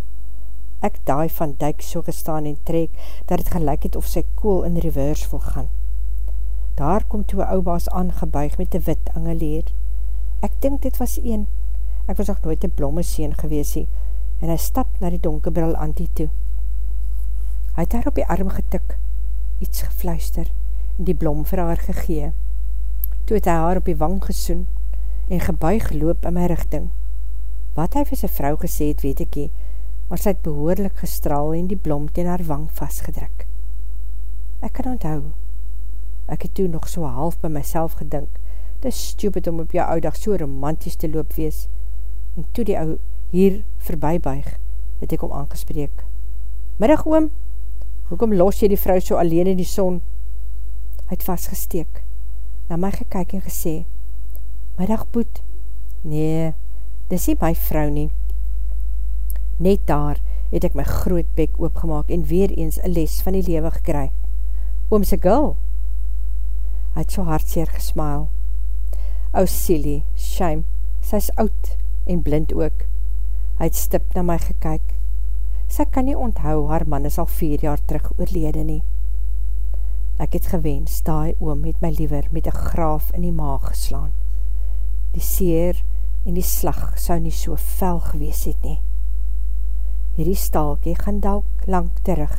Ek daai van duik so gestaan en trek, dat het gelijk het of sy kool in reverse wil gaan. Daar kom toe een oubaas aangebuig met die wit angeleer. Ek dink dit was een. Ek was nog nooit een blomme sien geweesie, en hy stap na die donkerbril antie toe. Hy het daar op die arm getik, iets gefluister, die blom vir haar gegee. Toe het hy haar op die wang gesoen en gebuig loop in my richting. Wat hy vir sy vrou gesê het, weet ek nie, maar sy het behoorlik gestraal en die blom ten haar wang vastgedruk. Ek kan onthou, ek het toe nog so half by myself gedink, dis stupid om op jou oudag so romantisch te loop wees, en toe die ou hier voorbij buig, het ek om aangespreek. Middag oom, hoekom los jy die vrou so alleen in die son, het vastgesteek. Na my gekyk en gesê, Middag Boet, nee, dis nie my vrou nie. Net daar het ek my groot bek oopgemaak en weer eens een les van die lewe gekry. Oom se gul. Hy het so hartseer gesmaal. O Silly, shame, sy is oud en blind ook. Hy het stip na my gekyk. Sy kan nie onthou, haar man is al vier jaar terug oorlede nie. Ek het gewens, daai oom het my liever met een graaf in die maag geslaan. Die seer en die slag sou nie so fel gewees het nie. Hierdie stalkie gaan dalk lang terug,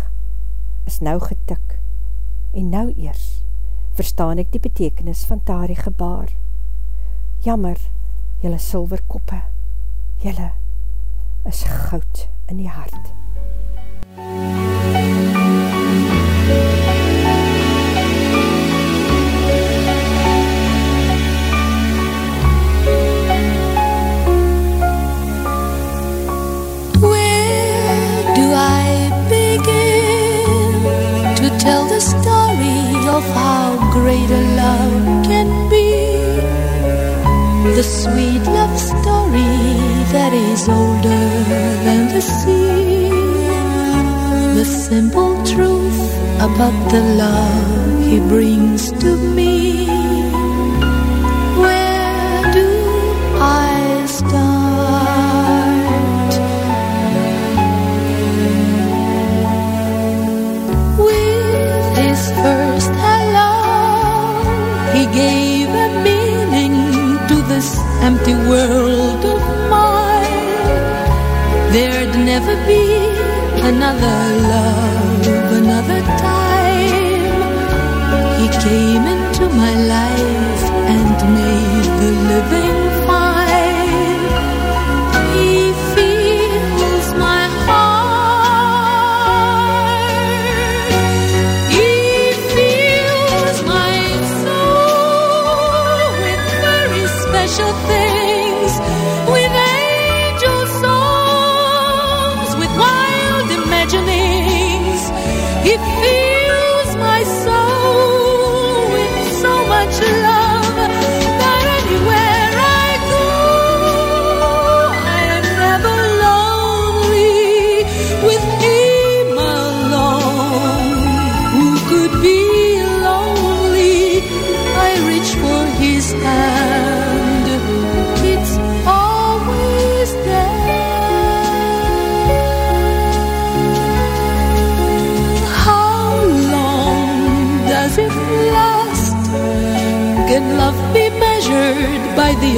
is nou getik, en nou eers verstaan ek die betekenis van tarie gebaar. Jammer, jylle silverkoppe, jylle is goud in die hart. Where of how great a love can be? The sweet love story that is older than the sea. The simple truth about the love he brings to me. Empty world of mine. There'd never be another love, another time. He came into my life and made the living should thing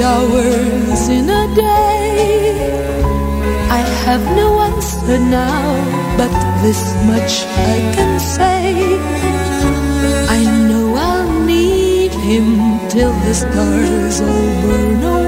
hours in a day? I have no answer now, but this much I can say. I know I'll need him till the stars all burn away.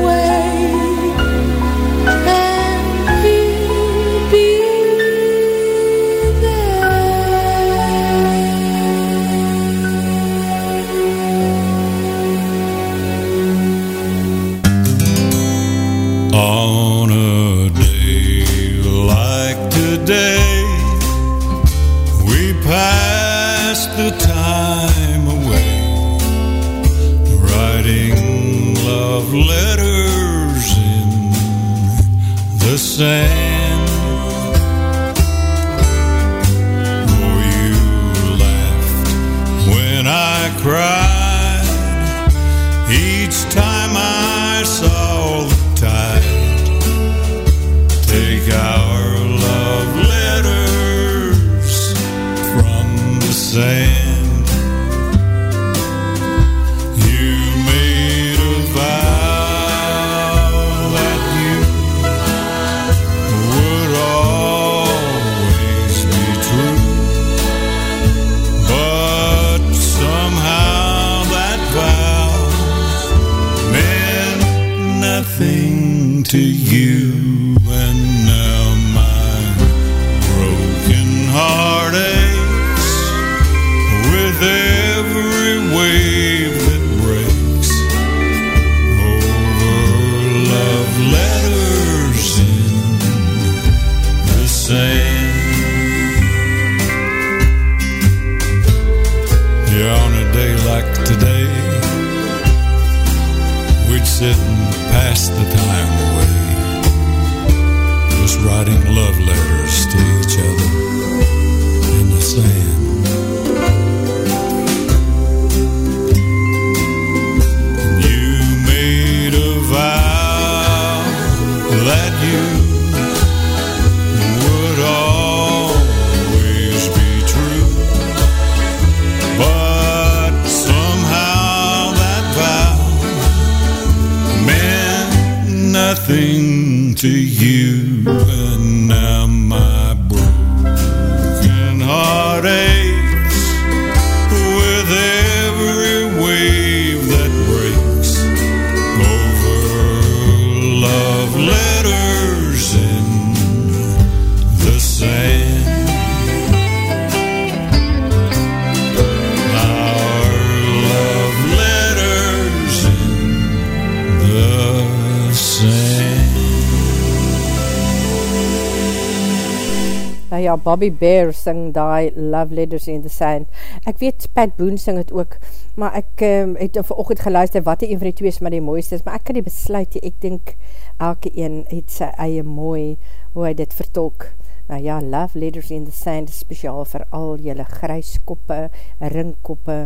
Bobby Bear sing die Love Letters in the Sand. Ek weet, Pat Boone sing het ook, maar ek um, het verochtend geluister wat die een van die twee is maar die mooiste is, maar ek kan nie besluit, ek dink elke een het sy eie mooi, hoe hy dit vertolk. Nou ja, Love Letters in the Sand is speciaal vir al jylle grijskoppe, ringkoppe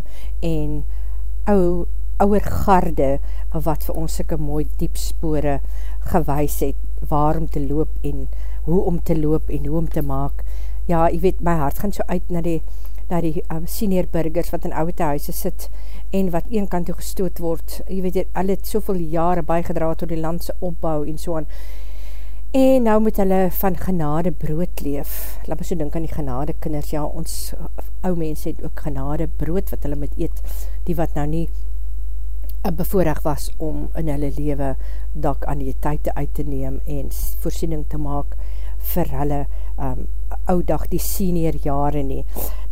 en ou, ouwer garde, wat vir ons sikke mooi diepspore gewys het, waar om te loop en hoe om te loop en hoe om te maak. Ja, jy weet, my hart gaan so uit na die, na die um, senior burgers wat in oude huise sit en wat een kant toe gestoot word. Jy weet, hulle het soveel jare bijgedra tot die landse opbouw en so aan. En nou moet hulle van genade brood leef. Laat my so dink aan die genade kinders. Ja, ons ou mense het ook genade brood wat hulle moet eet. Die wat nou nie bevoorrecht was om in hulle lewe dak aan die tyd uit te neem en voorsiening te maak vir hulle um, oudag die senior jare nie.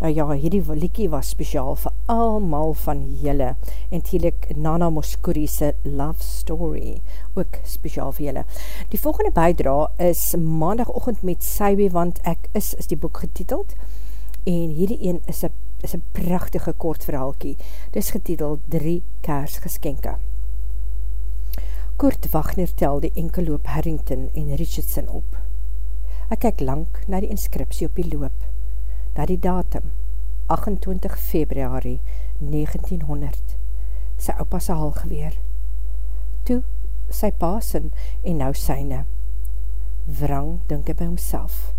Nou ja, hierdie liekie was speciaal vir almal van julle en tielik Nana Moskuriese Love Story ook speciaal vir julle. Die volgende bijdra is maandagochtend met Saiwe, want ek is, is die boek getiteld en hierdie een is een is een prachtige kort verhaalkie. Dit is getiteld Drie Kersgeskenke. Kurt Wagner tel die enkeloop Harrington en Richardson op. Ek kyk lang na die inscriptie op die loop, na die datum, 28 februari 1900, sy opa sy halgeweer. Toe, sy pasen en nou syne. Wrang, dink hy by homself,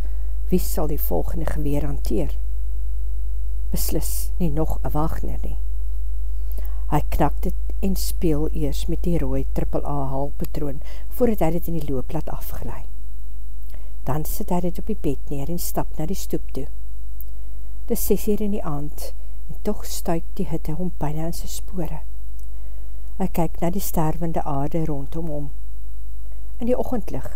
wie sal die volgende geweer hanteer? beslis nie nog een Wagner nie. Hy knak dit en speel eers met die rooi AAA halpatroon voordat hy dit in die loop laat afgelei. Dan sit hy dit op die bed neer en stap na die stoep toe. Dit is 6 uur in die aand en toch stuit die hitte om bijna in sy spore. Hy kyk na die stervende aarde rondom om. In die ochendlig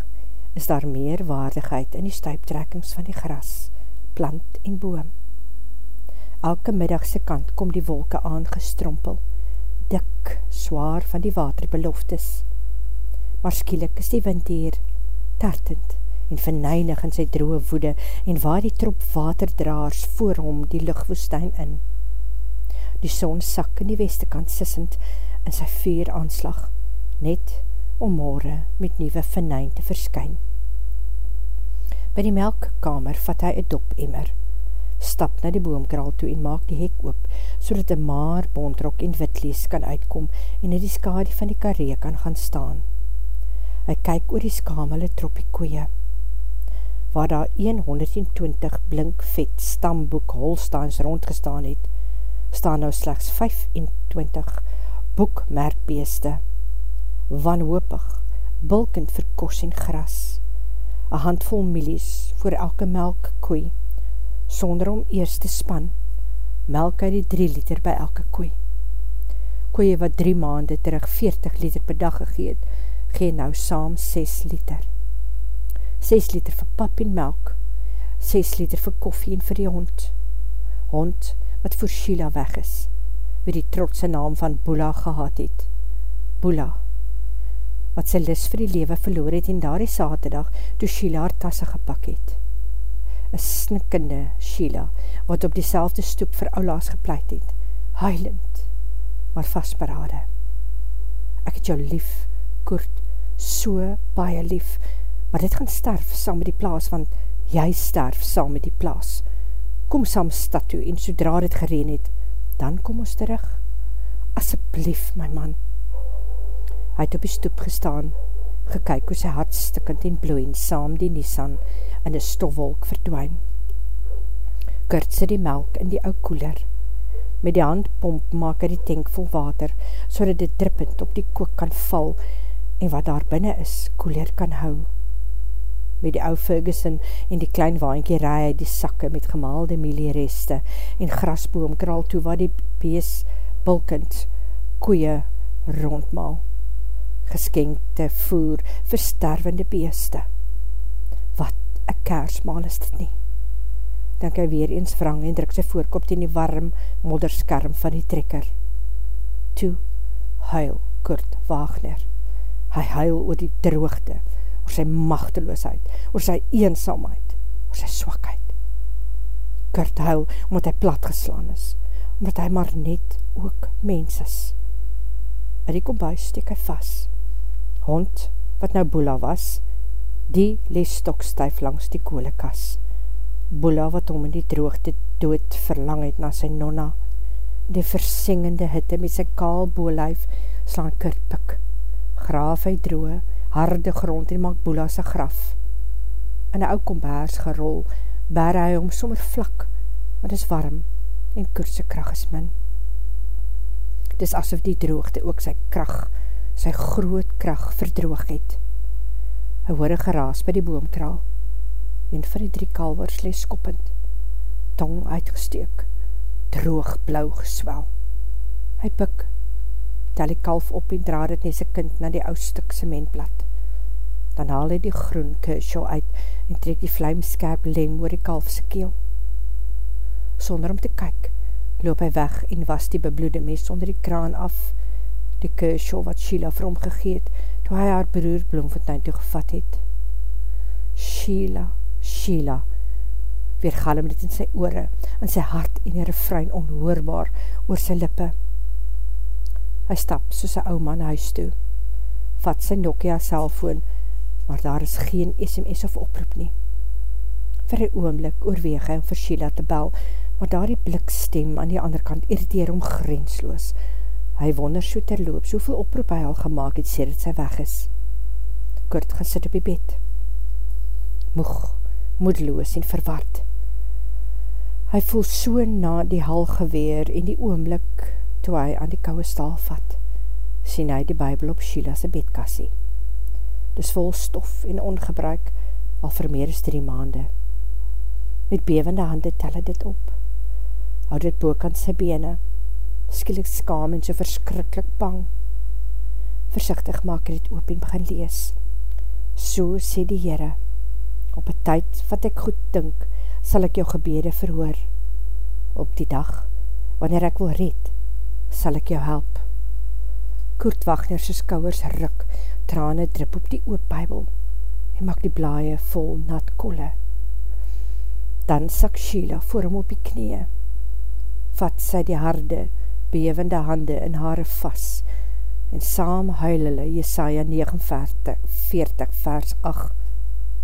is daar meer waardigheid in die stuiptrekkings van die gras, plant en boom. Elke middagse kant kom die wolke aangestrompel, dik, zwaar van die waterbeloftes. Maar skielik is die wind hier, tartend en verneinig in sy droe woede en waar die trop waterdraars voor hom die luchtwoestijn in. Die son sak in die westekant sissend in sy vier aanslag, net om morgen met nieuwe venijn te verskyn. By die melkkamer vat hy een dop emmer, stap na die boomkraal toe en maak die hek oop, so dat die maar, bondrok en witlees kan uitkom en in die skade van die karee kan gaan staan. Hy kyk oor die skamele troppie koeie, waar daar 120 blink vet stamboek holstaans rondgestaan het, staan nou slechts 25 boekmerkbeeste, wanhoopig, bulkend vir kos en gras, een handvol milies voor elke melk koei, sonder om eers te span, melk uit die 3 liter by elke koei. Koeie wat 3 maande terug 40 liter per dag gegeet, gee nou saam 6 liter. 6 liter vir pap en melk, 6 liter vir koffie en vir die hond. Hond wat voor Sheila weg is, wie die trotse naam van Bula gehad het. Bula, wat sy lis vir die lewe verloor het en daar die saterdag toe Sheila haar tasse gepak het een snikkende Sheila, wat op die stoep vir oulaas gepleit het, huilend, maar vastberade. Ek het jou lief, Koert, so baie lief, maar dit gaan sterf saam met die plaas, want jy sterf saam met die plaas. Kom saam stad toe, en sodra dit gereen het, dan kom ons terug. Asseblief, my man. Hy het op die stoep gestaan, gekyk hoe sy hart stikkend en bloeien saam die Nissan in die stofwolk verdwijn. Kurt sit die melk in die ou koeler. Met die handpomp maak hy die tank vol water, so dit drippend op die kook kan val en wat daar binnen is, koeler kan hou. Met die ou Ferguson en die klein waankie raai hy die sakke met gemaalde mieliereste en grasboom kral toe wat die bees bulkend koeie rondmaal. Geskenkte voer vir stervende beeste. Wat een kersmaal is dit nie dink hy weer eens wrang en druk sy voorkop in die warm modderskerm van die trekker. Toe huil Kurt Wagner. Hy huil oor die droogte, oor sy machteloosheid, oor sy eensamheid, oor sy swakheid. Kurt huil omdat hy plat geslaan is, omdat hy maar net ook mens is. In die kombuis steek hy vast. Hond, wat nou Boela was, die lees stokstuif langs die kolekas. Boela wat om in die droogte dood verlang het na sy nonna, die versengende hitte met sy kaal boelijf slaan kirpik, graaf hy droe, harde grond en maak Boela sy graf. In die ou kombaars gerol, bere hy om sommer vlak, want is warm en kurse kracht is min. Dis asof die droogte ook sy kracht, sy groot kracht verdroog het. Hy hoor een geraas by die boomkraal, en vir die drie kalvers les skoppend, tong uitgesteek, droog blauw geswel. Hy pik, tel die kalf op en draad het nie sy kind na die oud stuk cementblad. Dan haal hy die groen kershow uit en trek die vlijmskerp lem oor die kalfse keel. Sonder om te kyk, loop hy weg en was die bebloede mes onder die kraan af, die kershow wat Sheila vir hom gegeet, toe hy haar broer Bloemfontein toe gevat het. Sheila, Sheila, weergalm dit in sy oore, in sy hart en die refrein onhoorbaar oor sy lippe. Hy stap soos sy ou man huis toe, vat sy Nokia cellfoon, maar daar is geen SMS of oproep nie. Vir die oomlik oorweeg hy om vir Sheila te bel, maar daar die blikstem aan die ander kant irriteer om grensloos. Hy wonder so terloop, soveel oproep hy al gemaakt het, sê dat sy weg is. Kurt gaan sit op die bed. Moeg, moedloos en verward. Hy voel so na die halgeweer en die oomlik toe hy aan die kouwe staal vat, sien hy die bybel op Sheila's bedkassie. Dis vol stof en ongebruik al vir meer as drie maande. Met bevende hande tel hy dit op. Hou dit boek aan sy bene, skielik skam en so verskrikkelijk bang. Versichtig maak hy dit op en begin lees. So sê die Heere, op een tyd wat ek goed dink, sal ek jou gebede verhoor. Op die dag, wanneer ek wil red, sal ek jou help. Koert Wagner sy skouwers ruk, trane drip op die oop bybel, en maak die blaie vol nat kolle. Dan sak Sheila voor hom op die knie, vat sy die harde, bevende hande in hare vas, en saam huil hulle Jesaja 49, 40 vers 8,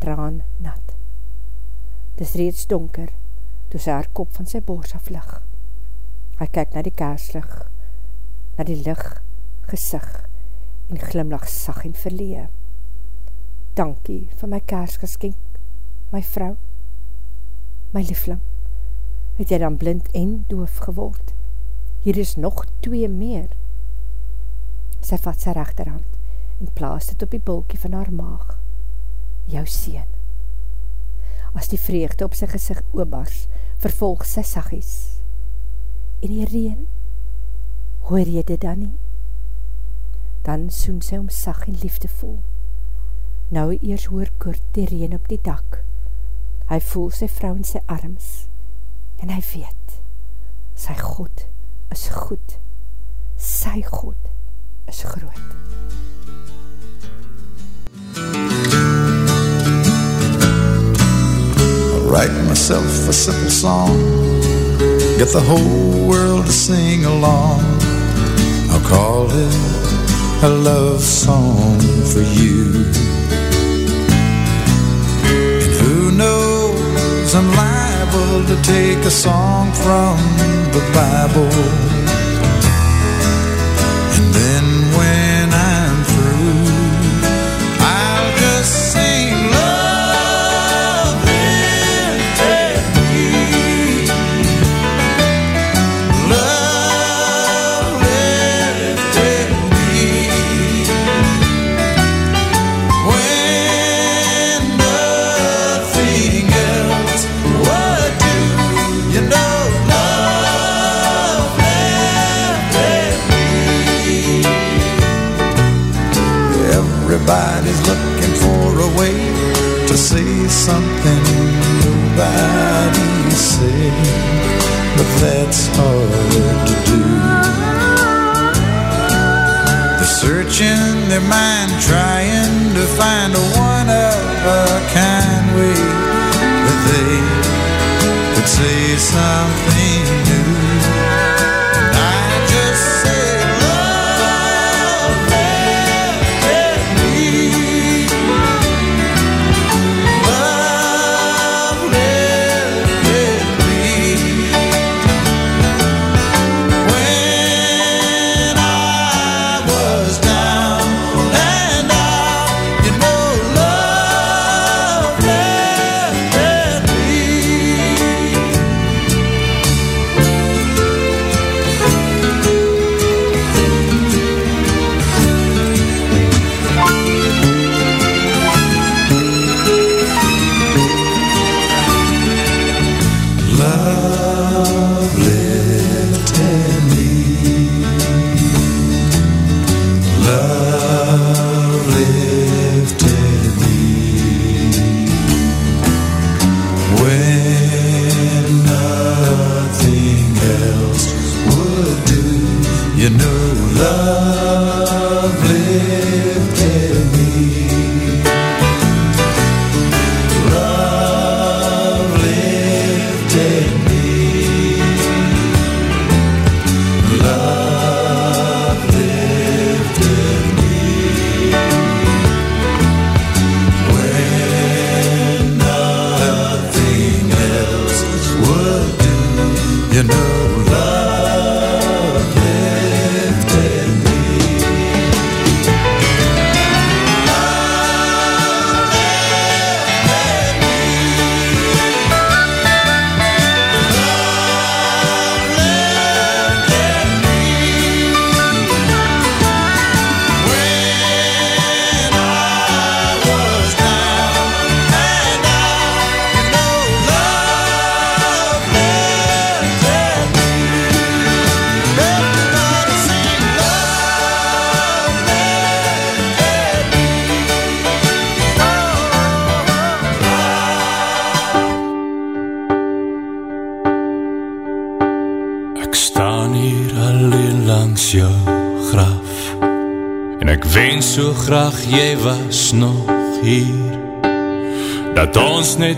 traan nat. Dis reeds donker, toe sy haar kop van sy bors aflig. Hy kyk na die kaarslig, na die lig, gesig, en glimlach sag en verlee. Dankie vir my kaarsgeskenk, my vrou, my liefling. Het jy dan blind en doof geword? Hier is nog twee meer. Sy vat sy rechterhand en plaas dit op die bulkie van haar maag jou sien. As die vreugde op sy gezicht oobars, vervolg sy sagies. En die reen, hoor jy dit dan nie? Dan soen sy om sag en liefdevol. Nou eers hoor kort die reen op die dak. Hy voel sy vrou in sy arms, en hy weet, sy God is goed, sy God is groot. MUZIEK write myself a simple song, get the whole world to sing along. I'll call it a love song for you. And who knows, I'm liable to take a song from the Bible that's hard to do. They're searching their mind, trying to find a one of a kind way that they could say something new.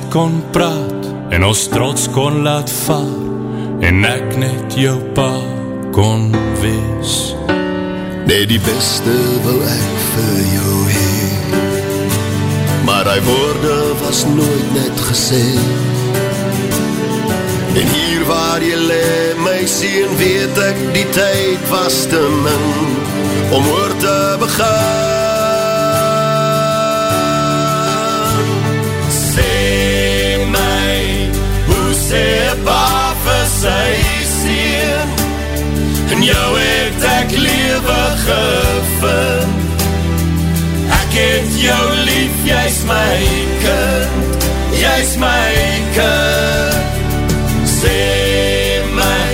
Net kon praat en ons trots kon laat vaar En ek net jou pa kon wees. Nee die beste wil ek vir jou heen Maar die woorde was nooit net gesê. En hier waar jy le, my sien weet ek die tyd was te min Om oor te begin En jou het ek lewe gevind. Ek het jou lief, jy is my kind Jy is my kind. Sê my,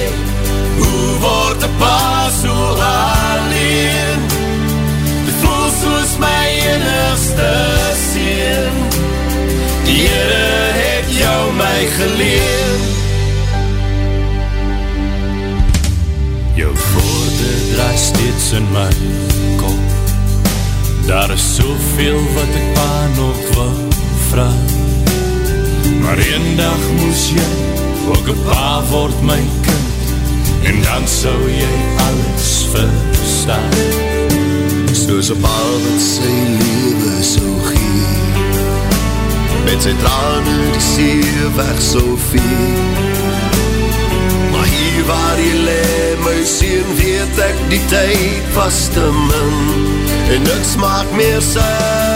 hoe word die pa so alleen? Dit voel soos my enigste sien Die Heere het jou my geleerd steeds in my kop. Daar is soveel wat ek pa nog wil vraag. Maar een dag moes jy ook een pa word my kind. En dan sou jy alles verstaan. Soos een paal wat sy lewe so gee. Met sy trane die see weg so veel hier waar jy le, my sien weet ek die tyd vast te min. En niks maak meer sy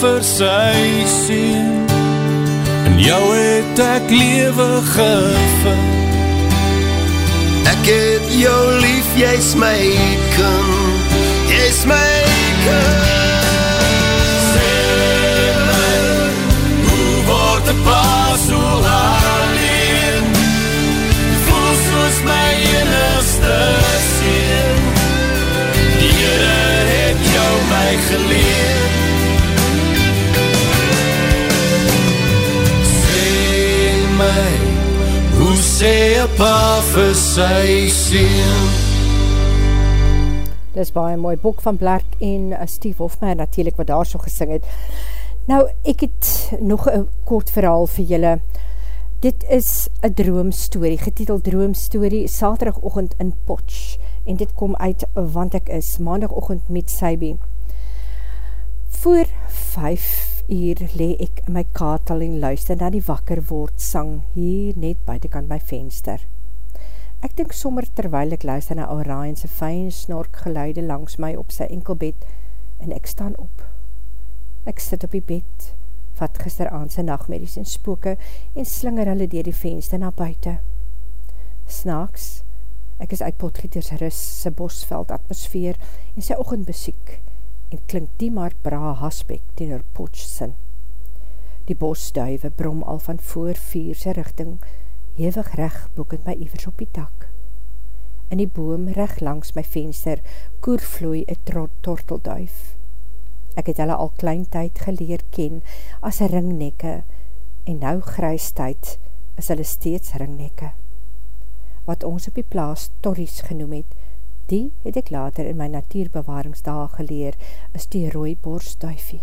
vir sy sien in jou het ek lewe gevind Ek het jou lief, jy is my kind, jy is my kind. Sê my, hoe word die paas so alleen? Voel soos my enigste sien. Die Heere het jou my geleerd. Pa vir sy sien? Dit is baie mooi boek van Blerk en uh, Steve Hofmeyer natuurlijk wat daar so gesing het. Nou, ek het nog een kort verhaal vir julle. Dit is een droomstory, getiteld droomstory, saterdagochtend in Potsch. En dit kom uit, want ek is maandagochtend met Sybie. Voor vijf uur le ek in my katel en luister na die wakker woord sang hier net buitenkant my venster. Ek dink sommer terwyl ek luister na Orion se fyn snork geluide langs my op sy enkelbed en ek staan op. Ek sit op die bed, vat gister aan sy nachtmerries en spooke en slinger hulle dier die venster na buiten. Snaaks, ek is uit Potgieters Rus, sy bosveld atmosfeer en sy ochendbeziek en klink die maar bra haspek ten oor potsin. Die bosduive brom al van voor vier sy richting, hevig reg boekend my ivers op die dak. In die boom reg langs my venster koervloei een tortelduif. Ek het hulle al klein tyd geleer ken as ringnekke en nou grys tyd is hulle steeds ringnekke. Wat ons op die plaas torries genoem het, die het ek later in my natuurbewaringsdaag geleer is die rooi borstduifie.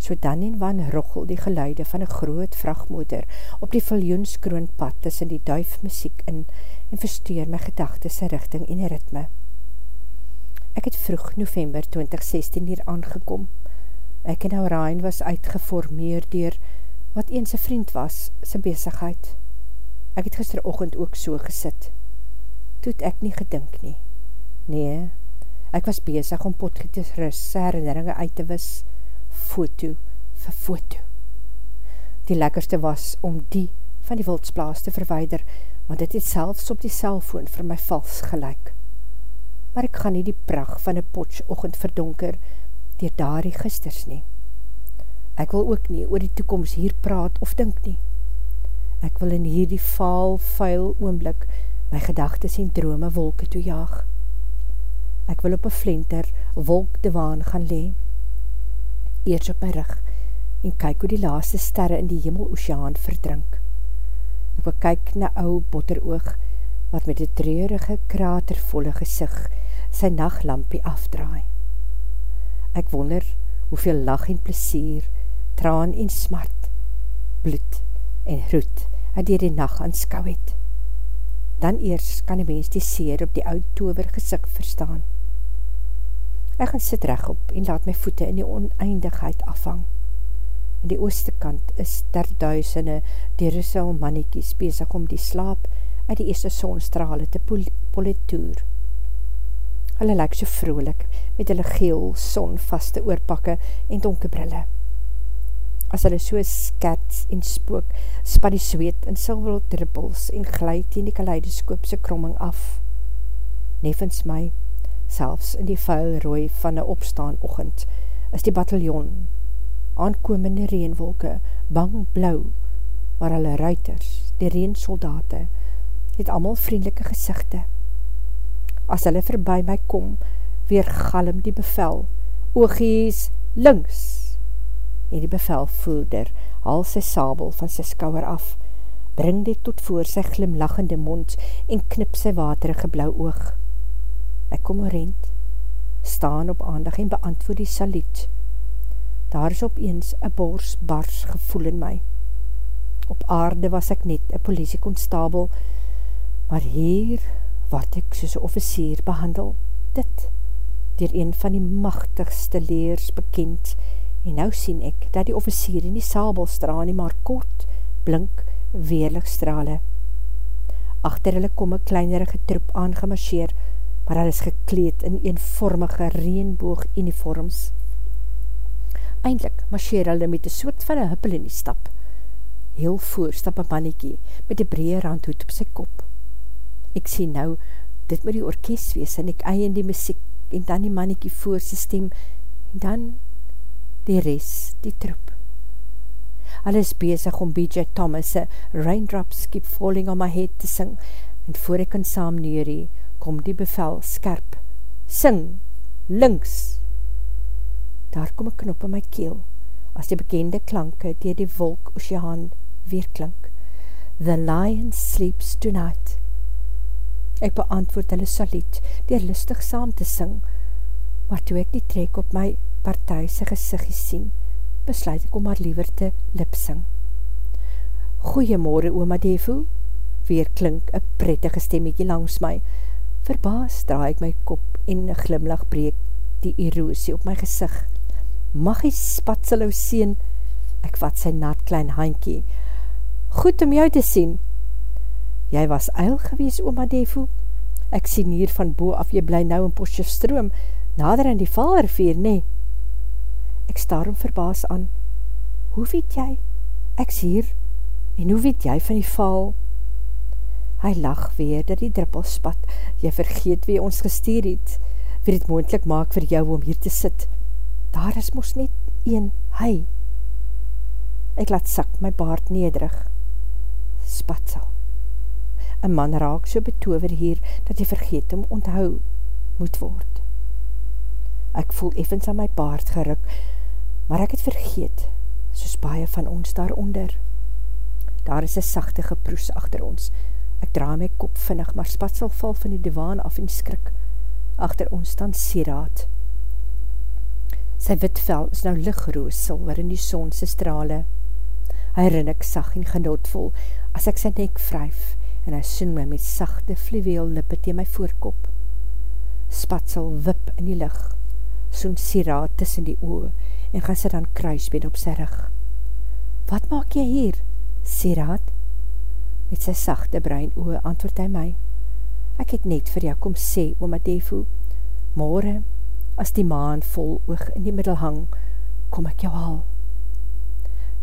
So dan en wan rochel die geluide van een groot vrachtmotor op die viljoenskroon pad tussen die duifmusiek in en versteer my gedagtes sy richting en ritme. Ek het vroeg november 2016 hier aangekom. Ek en Aurijn was uitgeformeer dier wat eens een vriend was, sy bezigheid. Ek het gisterochtend ook so gesit. Toet ek nie gedink nie. Nee, ek was bezig om potgietes rus, sy herinneringe uit te wis, foto vir foto. Die lekkerste was om die van die wildsplaas te verweider, want dit het selfs op die cellfoon vir my vals gelijk. Maar ek gaan nie die pracht van die potsch ochend verdonker, dier daar die gisters nie. Ek wil ook nie oor die toekomst hier praat of dink nie. Ek wil in hier die vaal, vuil oomblik my gedagtes en drome wolke toejaag. Ek wil op een flenter wolk de waan gaan lee, eers op my rug en kyk hoe die laaste sterre in die hemel-oceaan verdrink. Ek wil kyk na ou botteroog wat met die treurige kratervolle gezicht sy nachtlampie afdraai. Ek wonder hoeveel lach en plesier, traan en smart, bloed en roet hy dier die nacht aanskou het. Dan eers kan die mens die seer op die oud tover gesik verstaan. Ek gaan sit recht op en laat my voete in die oneindigheid afhang. In die ooste kant is der duisende Jerusalem mannetjies bezig om die slaap uit die eerste sonstrale te politoer. Hulle lyk so vrolik met hulle geel, sonvaste oorpakke en donkerbrille. As hulle so skets en spook, spat die zweet in silverl drippels en glijd in die kaleidoskoopse kromming af. Neffens my, selfs in die vuil rooi van die opstaan ochend, is die bataljon, aankomende reenwolke, bang blauw, maar hulle ruiters, die reensoldate, het allemaal vriendelike gezichte. As hulle verby my kom, weer galm die bevel, oogies links, en die bevelvoerder haal sy sabel van sy skouwer af, bring dit tot voor sy glimlachende mond en knip sy waterige blauw oog. Ek kom oorend, staan op aandag en beantwoord die saliet. Daar is opeens een bors bars gevoel in my. Op aarde was ek net een politiekonstabel, maar hier word ek soos een officier behandel. Dit, dier een van die machtigste leers bekend, en nou sien ek, dat die officier in die sabel straal nie maar kort, blink, weerlig strale. Achter hulle kom een kleinerige troep aangemarcheer, maar hulle is gekleed in eenvormige reenboog uniforms. Eindelijk marcheer hulle met een soort van een huppel in die stap, heel voor stap een mannetjie met een breie randhoed op sy kop. Ek sê nou, dit moet die orkest wees en ek eie in die muziek en dan die mannetjie voor sy stem en dan die rest, die troep. Hulle is bezig om B.J. Thomas' Raindrops Keep Falling on My Head te sing en voor ek kan saam neurie, kom die bevel skerp. Sing, links. Daar kom een knop in my keel as die bekende klanke dier die wolk oceaan weerklink. The lion sleeps tonight. Ek beantwoord hulle saliet, dier lustig saam te sing, maar toe ek die trek op my partijse gezichtje sien, besluit ek om maar liever te lipsing. Goeiemorgen, oma Devo, weer klink een prettige stemmetje langs my. Verbaas draai ek my kop en een glimlach breek die erosie op my gezicht. Mag jy spatselou sien? Ek vat sy nat klein handkie, Goed om jou te sien. Jy was eil gewees, oma Devo. Ek sien hier van boe af, jy bly nou in Potjefstroom, nader in die valrivier, nee. Ek staar hom verbaas aan. Hoe weet jy? Ek hier. En hoe weet jy van die val? Hy lach weer, dat die drippel spat. Jy vergeet wie ons gestuur het. Wie het moendlik maak vir jou om hier te sit. Daar is mos net een, hy. Ek laat sak my baard nederig spatsel. Een man raak so betover hier, dat hy vergeet om onthou moet word. Ek voel evens aan my baard geruk, maar ek het vergeet, soos baie van ons daaronder. Daar is een sachte geproes achter ons. Ek draai my kop vinnig, maar spatsel val van die divaan af en skrik. Achter ons staan Siraat. Sy wit vel is nou lichtroos silver in die sonse strale. Hy rinnik sag en genotvol, as ek sy nek vryf, en hy soen my met sachte fluweel lippe teen my voorkop. Spatsel wip in die licht, soen sieraad tussen die oe, en gaan sy dan kruisbeen op sy rug. Wat maak jy hier, sieraad? Met sy sachte bruin oe antwoord hy my. Ek het net vir jou kom sê, oma Devo, morgen, as die maan vol oog in die middel hang, kom ek jou haal.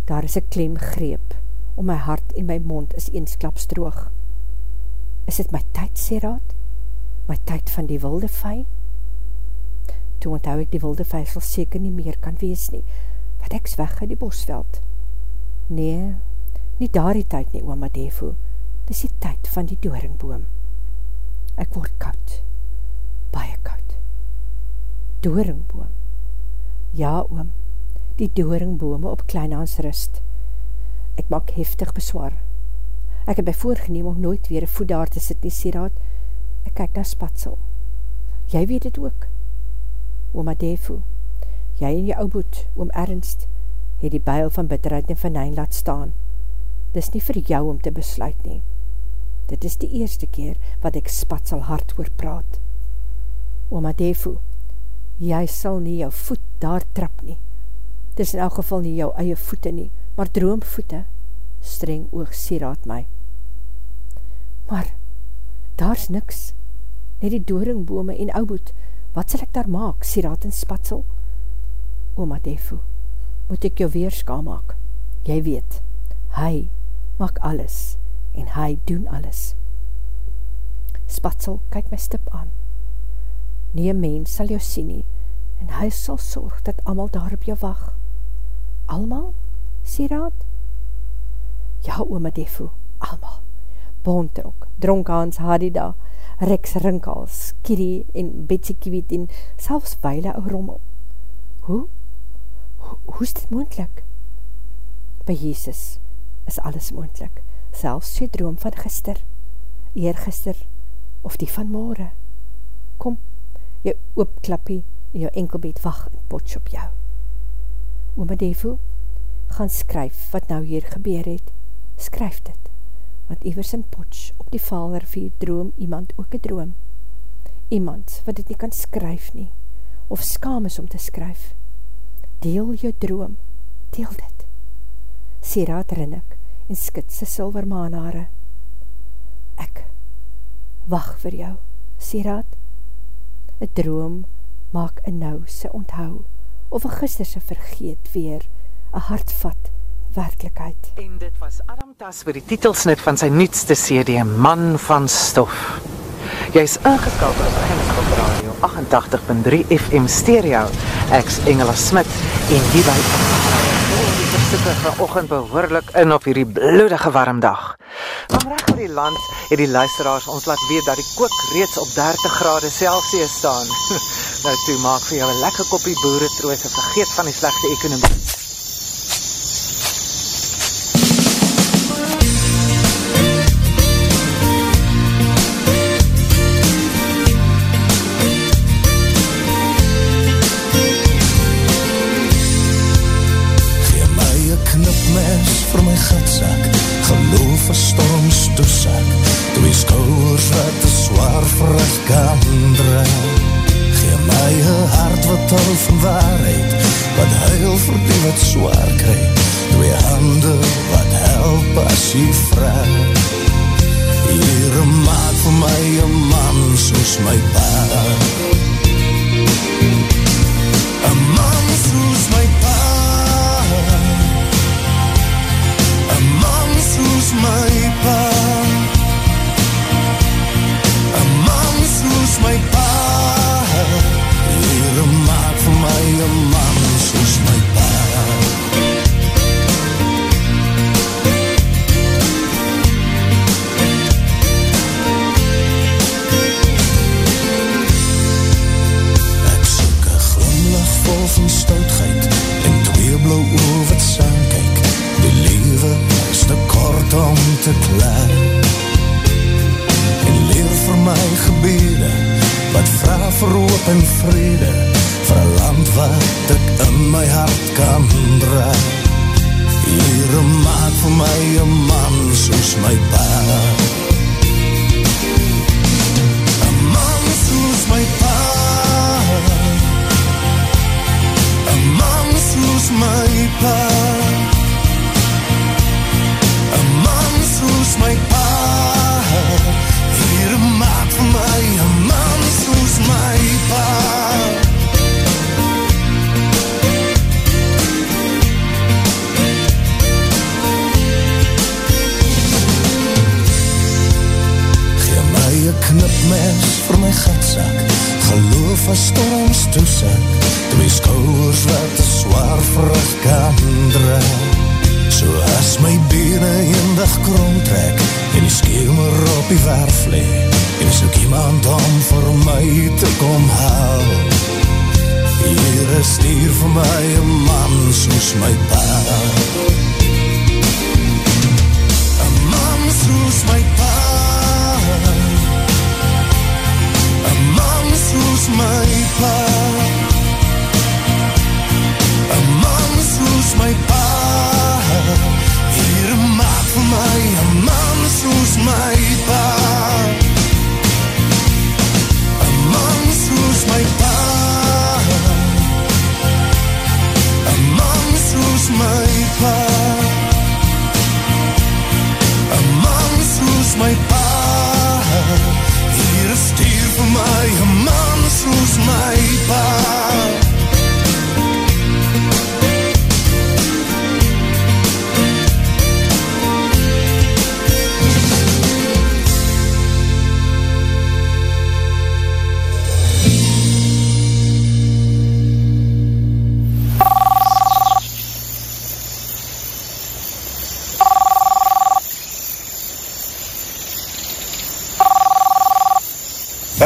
Daar is een klem greep, om my hart en my mond is eensklaps droog. Is het my tyd, sê raad? My tyd van die wilde vij? Toe onthou ek die wilde vij sal seker nie meer kan wees nie, wat ek's weg in die bosveld. Nee, nie daar die tyd nie, oom Adevo, dis die tyd van die dooringboom. Ek word koud, baie koud. Dooringboom. Ja, oom, die dooringbome op Kleinhans rust ek maak heftig beswaar. Ek het by voorgeneem om nooit weer een voet daar te sit nie, Siraat. Ek kyk na Spatsel. Jy weet het ook. Oma Defu, jy en jou ouboed, oom Ernst, het die byl van bitterheid en vanijn laat staan. Dis nie vir jou om te besluit nie. Dit is die eerste keer wat ek Spatsel hard oor praat. Oma Defu, jy sal nie jou voet daar trap nie. Dis in elk geval nie jou eie voete nie, maar droomvoete, streng oog sieraad my. Maar, daar is niks, net die dooringbome en ouboed, Wat sal ek daar maak, Sirat en Spatsel? Oma Defu, moet ek jou weer ska maak? Jy weet, hy maak alles en hy doen alles. Spatsel, kyk my stip aan. Nie mens sal jou sien nie en hy sal sorg dat amal daar op jou wacht. Almal, Sirat? Ja, oma Defu, almal. Bontronk, Dronkans, Hadida, Rex Rinkals, Kiri en Betsy Kiewit en selfs Weile ou Rommel. Hoe? Ho hoe is dit moendlik? By Jesus is alles moendlik, selfs sy droom van gister, eergister of die van morgen. Kom, jou oopklappie en jou enkelbed wacht en potsch op jou. Oma Devo, gaan skryf wat nou hier gebeur het. Skryf dit want iwers in Potsch op die Vaalrivier droom iemand ook een droom. Iemand wat dit nie kan skryf nie, of skam is om te skryf. Deel jou droom, deel dit. Siraat rinnik en skit sy silver maanare. Ek, wacht vir jou, Siraat. Een droom maak een nou sy onthou, of een gisterse vergeet weer, een hartvat, werkelijkheid. En dit was Adam Tas vir die titelsnit van sy nuutste CD, Man van Stof. Jy is ingeskald op Gemskop Radio 88.3 FM Stereo. Ek's Engela Smit en die by die versoeke vanochtend behoorlik in op hierdie bloedige warm dag. Van recht oor die land het die luisteraars ons laat weet dat die kook reeds op 30 grade Celsius staan. <laughs> nou toe maak vir jou een lekker koppie boere troos en vergeet van die slechte ekonomie.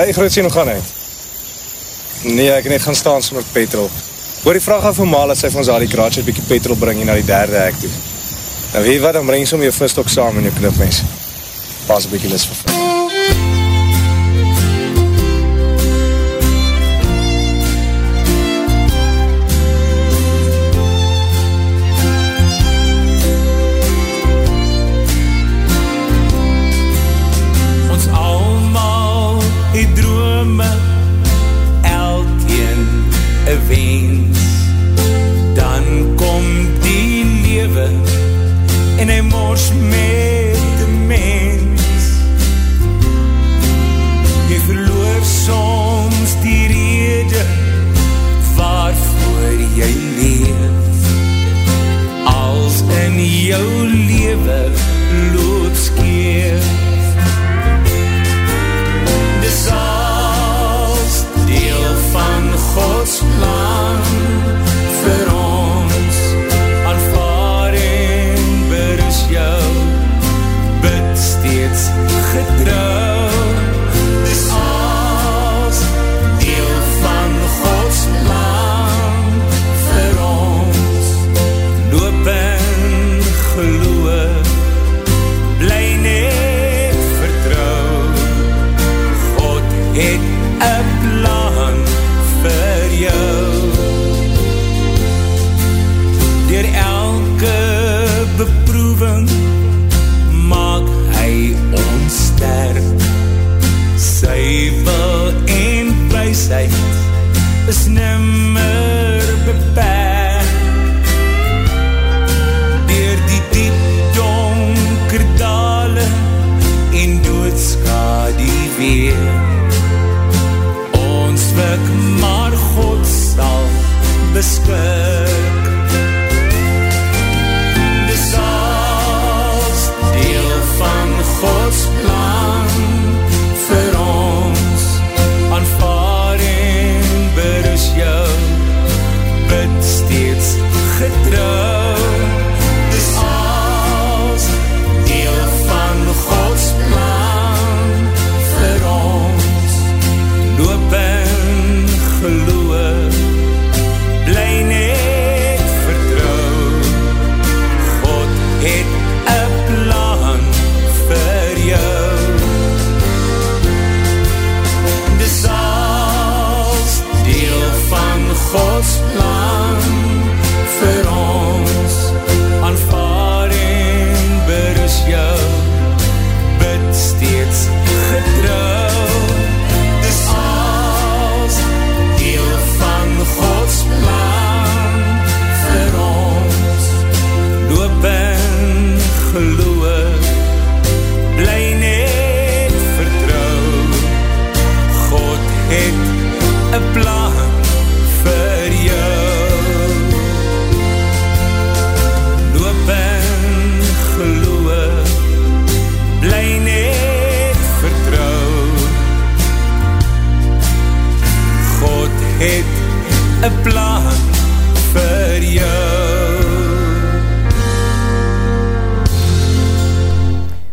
Hey, groot sien, hoe gaan het? Nee, ek net gaan staan sonder petrol. Hoor die vraag af van Maal, dat sy van ons die kraatje bykie petrol bring hier na die derde hek toe. Nou weet wat, dan breng jy som jou vistok saam in jou knipmens. Pas een bykie lis vir vir.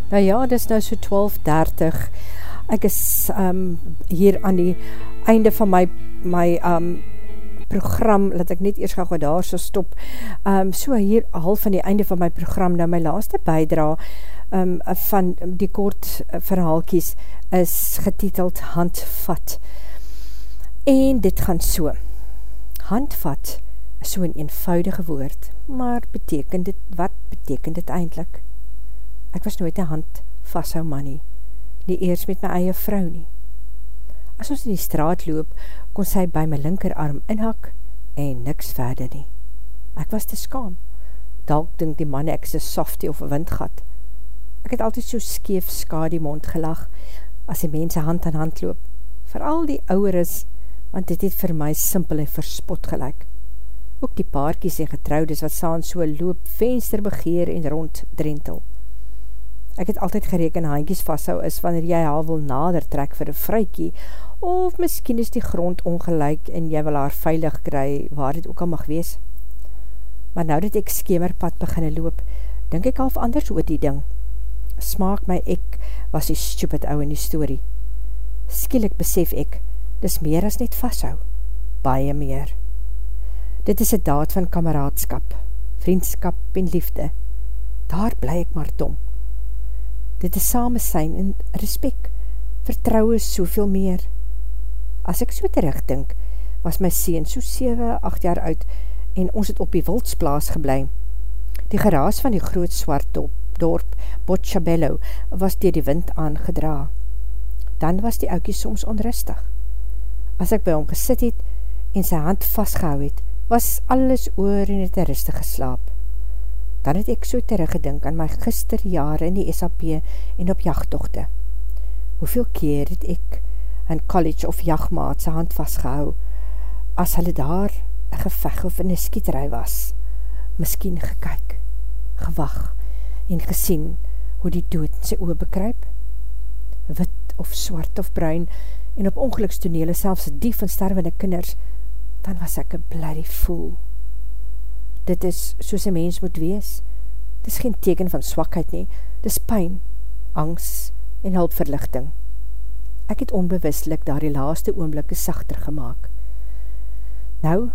Nou ja, dit is nou so 12.30. Ek is um, hier aan die einde van my, my um, program, laat ek net eers gauw daar so stop. Um, so hier half van die einde van my program, nou my laaste bijdra um, van die kort verhaalkies is getiteld Handvat. En dit gaan so. Handvat is so een eenvoudige woord, maar beteken dit, wat beteken dit eindelijk? Ek was nooit een hand vasthou man nie, nie eers met my eie vrou nie. As ons in die straat loop, kon sy by my linkerarm inhak en niks verder nie. Ek was te skaam. Dalk dink die manne ek is een softie of een windgat. Ek het altyd so skeef ska die mond gelag as die mense hand aan hand loop. Vooral die ouwer is, want dit het vir my simpel en verspot gelijk. Ook die paarkies en getrouwdes wat saan so loop, venster begeer en rond drentel. Ek het altyd gereken handjies vasthou is wanneer jy haar wil nader trek vir een vrykie, of miskien is die grond ongelijk en jy wil haar veilig kry waar dit ook al mag wees. Maar nou dat ek skemerpad beginne loop, denk ek half anders oor die ding. Smaak my ek was die stupid ou in die story. skielik besef ek, dis meer as net vasthou, baie meer. Dit is een daad van kameraadskap, vriendskap en liefde. Daar bly ek maar dom. Dit is samensyn en respect, vertrouwe soveel meer. As ek so terugdink, was my sien so 7, 8 jaar oud en ons het op die wildsplaas geblei. Die geraas van die groot swart dorp, dorp Bochabello was dier die wind aangedra. Dan was die oukie soms onrustig. As ek by hom gesit het en sy hand vastgehou het, was alles oor en het rustig geslaap. Dan het ek so teruggedink aan my gisterjare in die SAP en op jachttochte. Hoeveel keer het ek in college of jachtmaat sy hand vastgehou, as hulle daar een geveg of in een skieterij was, miskien gekyk, gewag en gesien hoe die dood in sy oor bekryp, wit of swart of bruin, en op ongelukstonele selfs die van sterwende kinders, dan was ek een bloody fool. Dit is soos een mens moet wees, dit is geen teken van swakheid nie, dit is pijn, angst en hulpverlichting. Ek het onbewustelik daar die laaste oomblikke sachter gemaakt. Nou,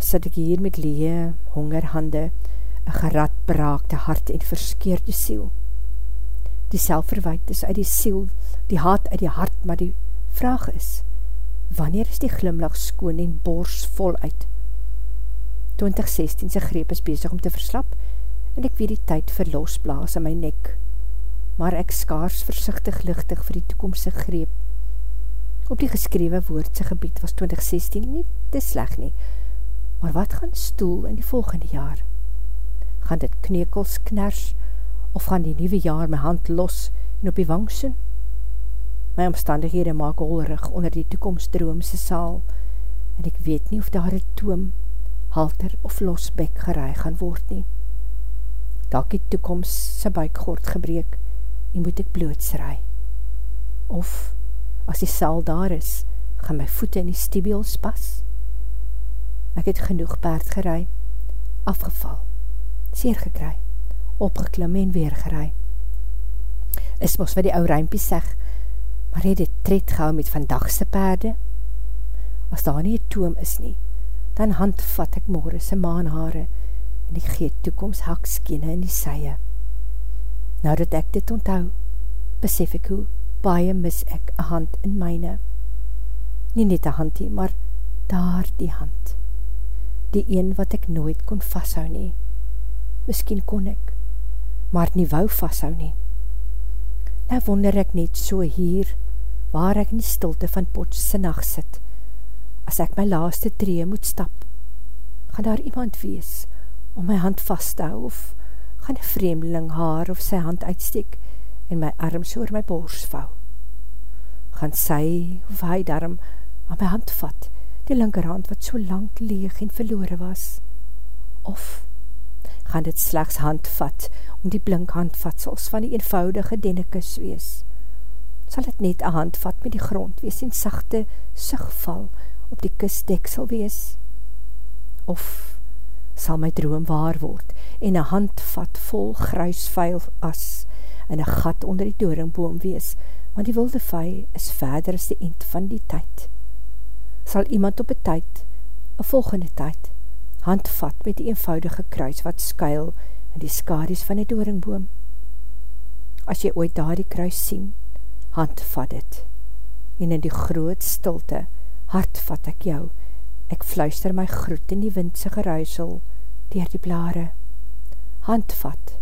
sit ek hier met lee, hongerhande, een gerad braakte hart en verskeerde siel. Die selfverwijt is uit die siel, die haat uit die hart, maar die vraag is, wanneer is die glimlach skoon en bors vol uit? 2016 sy greep is bezig om te verslap, en ek weet die tyd verlosblaas in my nek, maar ek skaars versichtig lichtig vir die toekomse greep. Op die geskrewe woordse gebied was 2016 nie te sleg nie, maar wat gaan stoel in die volgende jaar? Gaan dit knekels kners, of gaan die nieuwe jaar my hand los en op die wang soen? My omstandighede maak holrig onder die toekomstdroomse saal, en ek weet nie of daar een toom, halter of losbek geraai gaan word nie. Dalk die toekomst sy buikgord gebreek, en moet ek blootsraai. Of, as die saal daar is, gaan my voete in die stibiels pas, Ek het genoeg paard gerei, afgeval, seer gekry, opgeklim en weer gerei. Is mos wat die ou ruimpie seg, maar het dit tred gehou met vandagse paarde? As daar nie een toom is nie, dan handvat ek morgen sy maanhare en ek gee toekomst hakskene in die sye. Nou dat ek dit onthou, besef ek hoe baie mis ek een hand in myne. Nie net een handie, maar daar die hand die een wat ek nooit kon vasthou nie. Miskien kon ek, maar nie wou vasthou nie. Nou wonder ek net so hier, waar ek in die stilte van Potse nacht sit. As ek my laaste tree moet stap, gaan daar iemand wees om my hand vast te hou, of gaan een vreemdeling haar of sy hand uitsteek en my arms oor my bors vou. Gaan sy of hy daarom aan my hand vat die linkerhand wat so lang leeg en verloore was? Of gaan dit slechts handvat om die blink handvatsels van die eenvoudige dennekus wees? Sal dit net een handvat met die grond wees en sachte sigval op die kusdeksel wees? Of sal my droom waar word en een handvat vol gruisvuil as en een gat onder die doringboom wees, want die wilde vij is verder as die eind van die tyd sal iemand op een tyd, een volgende tyd, handvat met die eenvoudige kruis wat skuil in die skaries van die doringboom. As jy ooit daar die kruis sien, handvat dit, en in die groot stilte, hartvat ek jou, ek fluister my groet in die windse geruisel, dier die blare, handvat,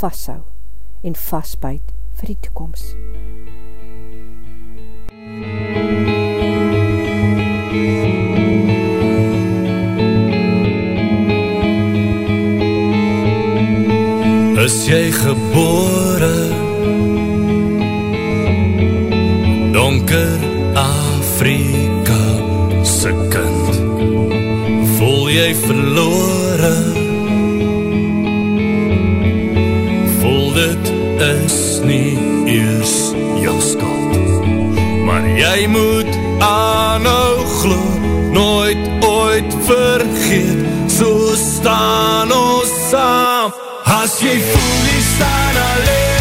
vasthou, en vastbuit vir die toekomst. Is jy gebore? Donker Afrika jy verlore? Voel dit is nie eers jou skuld maar jy moet aanhou glo nooit ooit vergeet. So staan ons saam. As jy voel jy staan alleen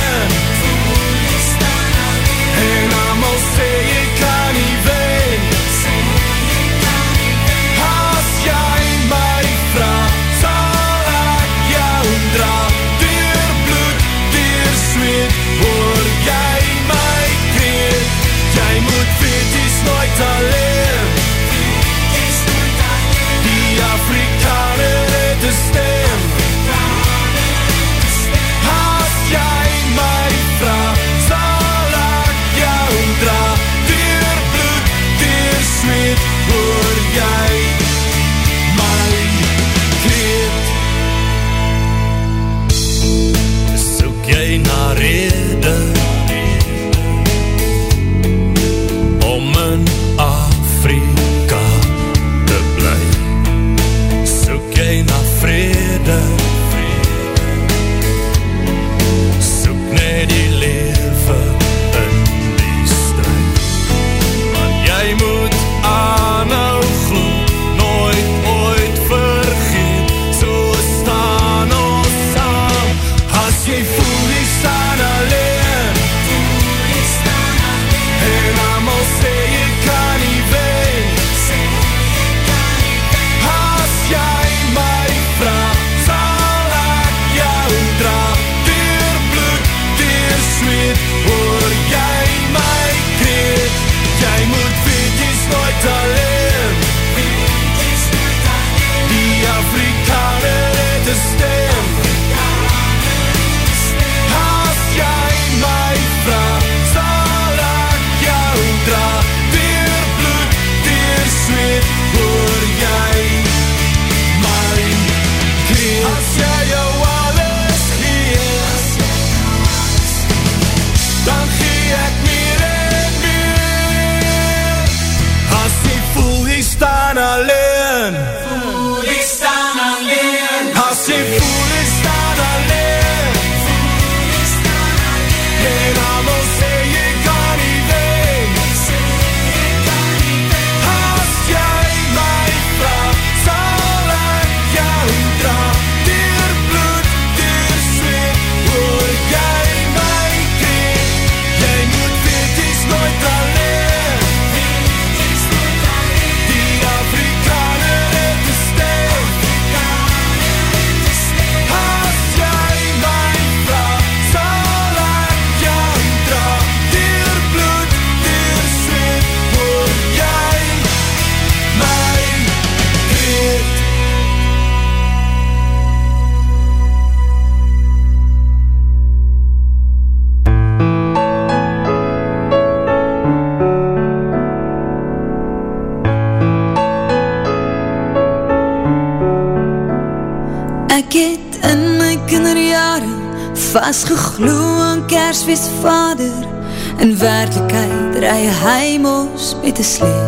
een slee.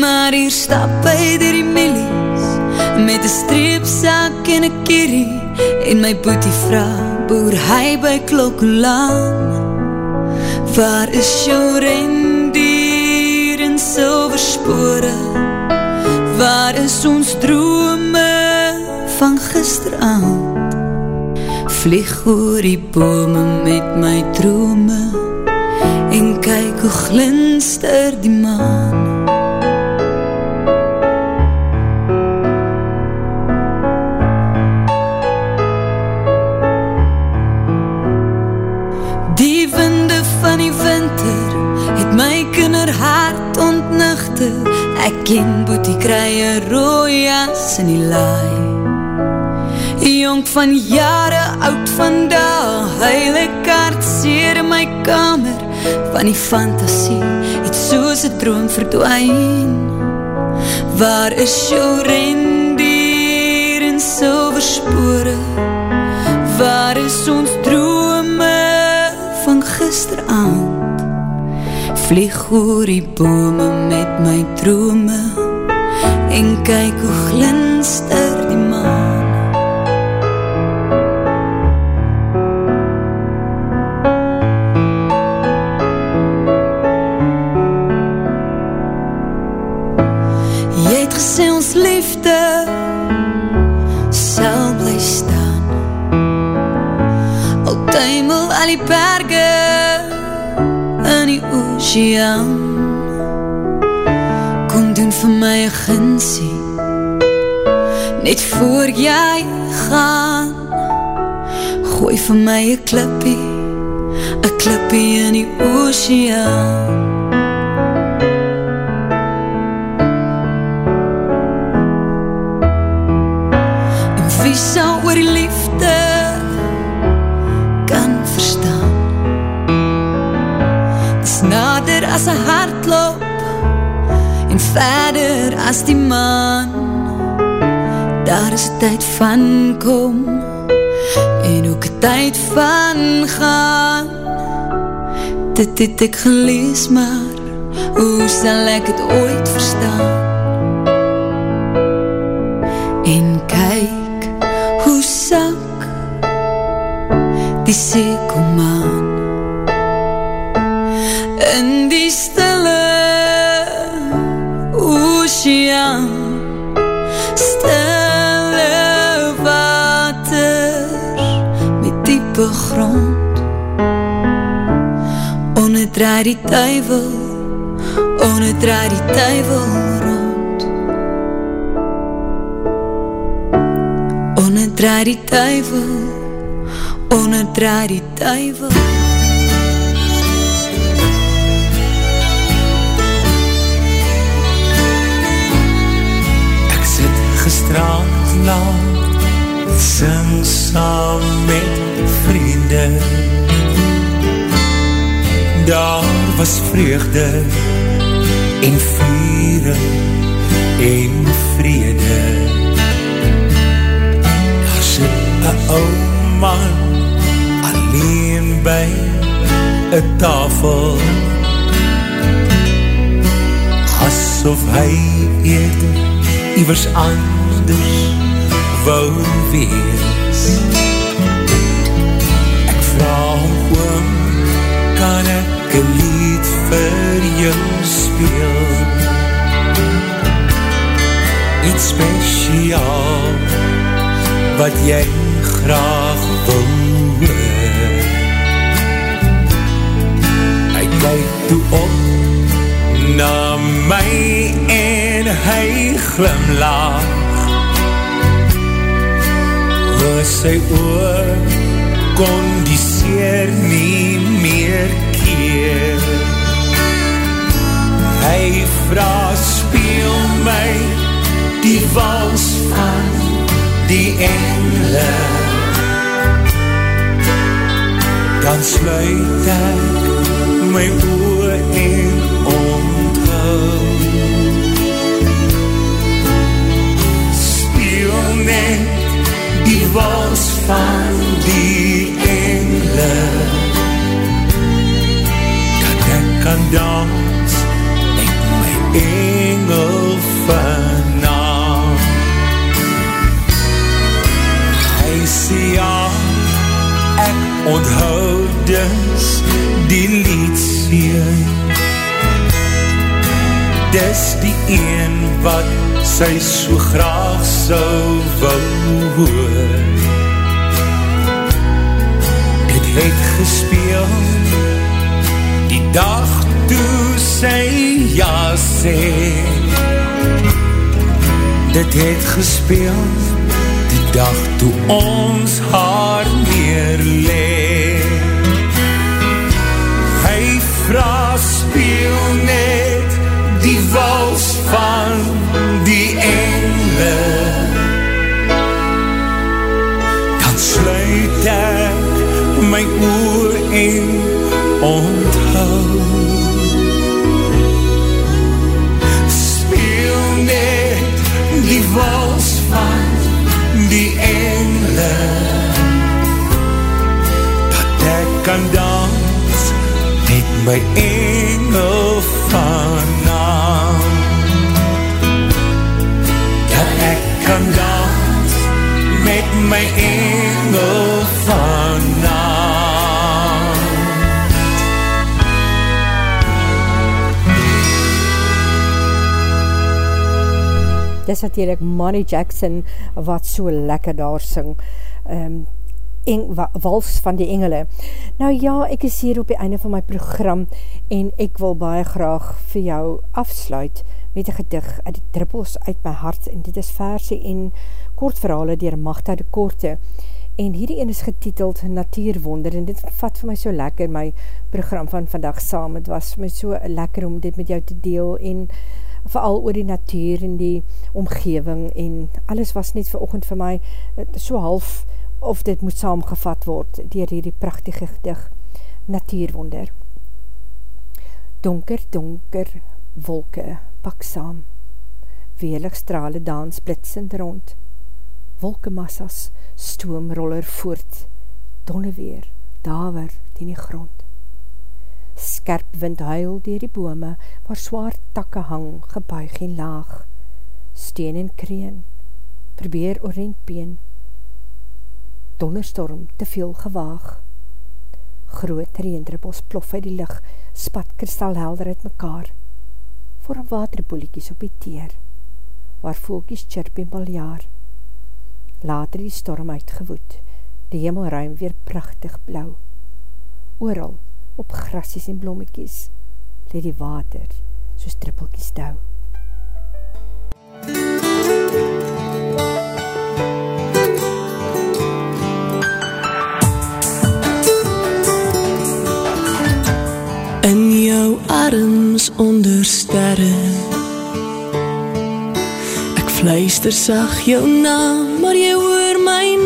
Maar hier stap hy dier die millies Met een streepzak en een kierie. En my boetie vraag boer hy by klokkelaan Waar is jou rendier en silverspore? Waar is ons drome van gisteravond Vlieg oor die bome met my drome glinster die maan. Die winde van die winter Het my kinderhart ontnuchter Ek ken boetie kry een rooie as in die laai. Jong van jare, oud van da Heile kaart seer in my kamer Van die fantasie, het soos een droom verdwijn Waar is jou rendier en silverspore? Waar is ons drome van gisteravond Vlieg oor die bome met my drome En kyk hoe glinster oceaan Kom doen vir my een ginsie. Net voor jy gaan Gooi vir my een klippie. Een klippie in die oceaan. En wie sal oor die liefde as een hartloop en verder as die maan. Daar is tyd van kom en ook tyd van gaan. Dit het ek gelees maar hoe sal ek het ooit verstaan? En kyk hoe sak die see kom aan grond. Onderdraai die tuivel onderdraai die tuivel rond. Onderdraai die tuivel onderdraai die tuivel strand laat Sing saam met vriende. Daar was vreugde en vieren en vrede. Daar sit een ou man alleen by een tafel. Asof hy eerder iwers anders wou wees. Ek vraag oom, kan ek een lied vir jou speel? Iets speciaal wat jy graag wil hoor. Hy kyk toe op na my en hy glimlaag Oor sy oor kon die seer nie meer keer. Hy vraag speel my die wals van die engele. Dan sluit ek my oor en wals van die engele. Dat ek kan dans met my engel vanaf Hy sê ja, ek onthou dus die liedseer Dis die een wat sy so graag sou wou hoor. Het gespeel die dag toe sy ja sê. Dit het gespeel die dag toe ons haar neerlee. Hy vraag speel net die wals van die engele. Dan sluit ek my oor en onthou. Speel net die wals van die engele. Dat ek kan dans met my engel vanavond. Dat ek kan dans met my engel vanavond. Dis natuurlijk Manny Jackson wat so lekker daar sing. Um, eng, wa, wals van die engele. Nou ja, ek is hier op die einde van my program en ek wil baie graag vir jou afsluit met een gedig uit die druppels uit my hart. En dit is versie en kortverhale dier Magda de Korte. En hierdie een is getiteld Natuurwonder en dit vat vir my so lekker my program van vandag saam, het was my so lekker om dit met jou te deel en vooral oor die natuur en die omgeving en alles was net vir oogend vir my so half of dit moet saamgevat word dier hierdie prachtige gedig Natuurwonder. Donker, donker, wolke, pak saam, weerlig strale dans blitsend rond, wolkemassas, stoomroller voort, donne weer, daver die die grond skerp wind huil dier die bome, waar zwaar takke hang, gebuig en laag, steen en kreen, probeer orientbeen, donderstorm te veel gewaag, groot reendruppels plof uit die licht, spat kristalhelder uit mekaar, voor een waterboeliekies op die teer, waar volkies chirp en baljaar, later die storm uitgewoed, die hemelruim weer prachtig blauw, ooral op grassies en blommekies, leed die water soos trippelkies douw. In jou arms onder sterre Ek fluister sag jou naam, maar jy hoor my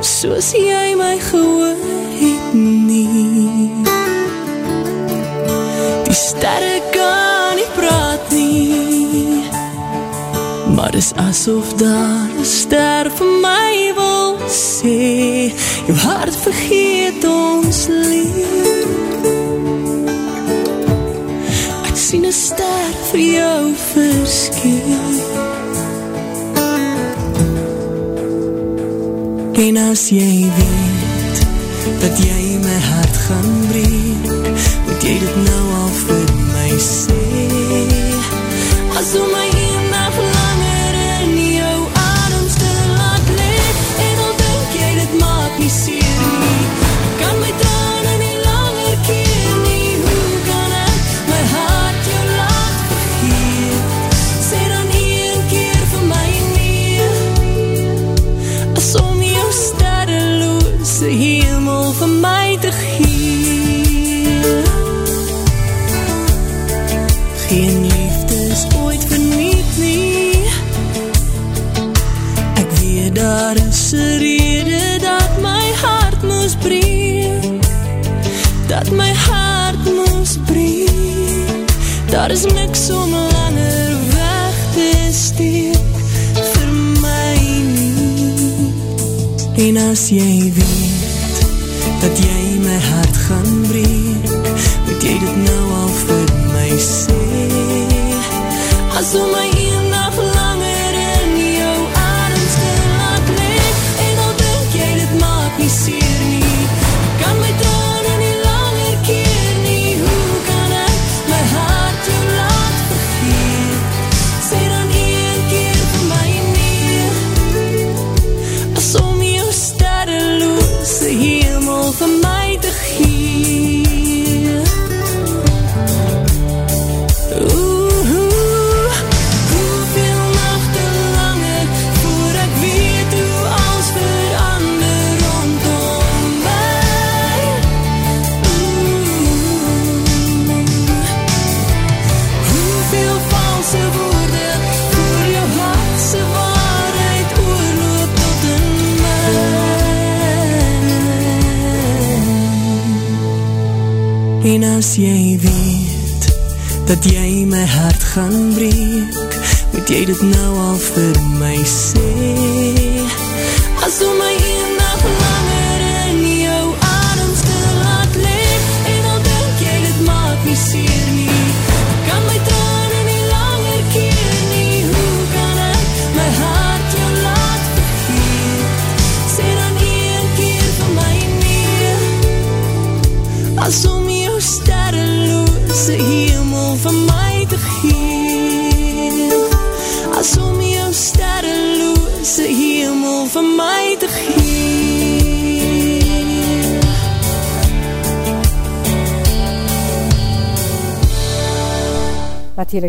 Soos jy my gehoor het nie. Die sterre kan nie praat nie Maar is asof daar een ster vir my wil sê Jou hart vergeet ons lief. Ek sien een ster vir jou verskeel En as jy weet dat jy my hart gaan breek. Moet jy dit nou al vir my sê? As om my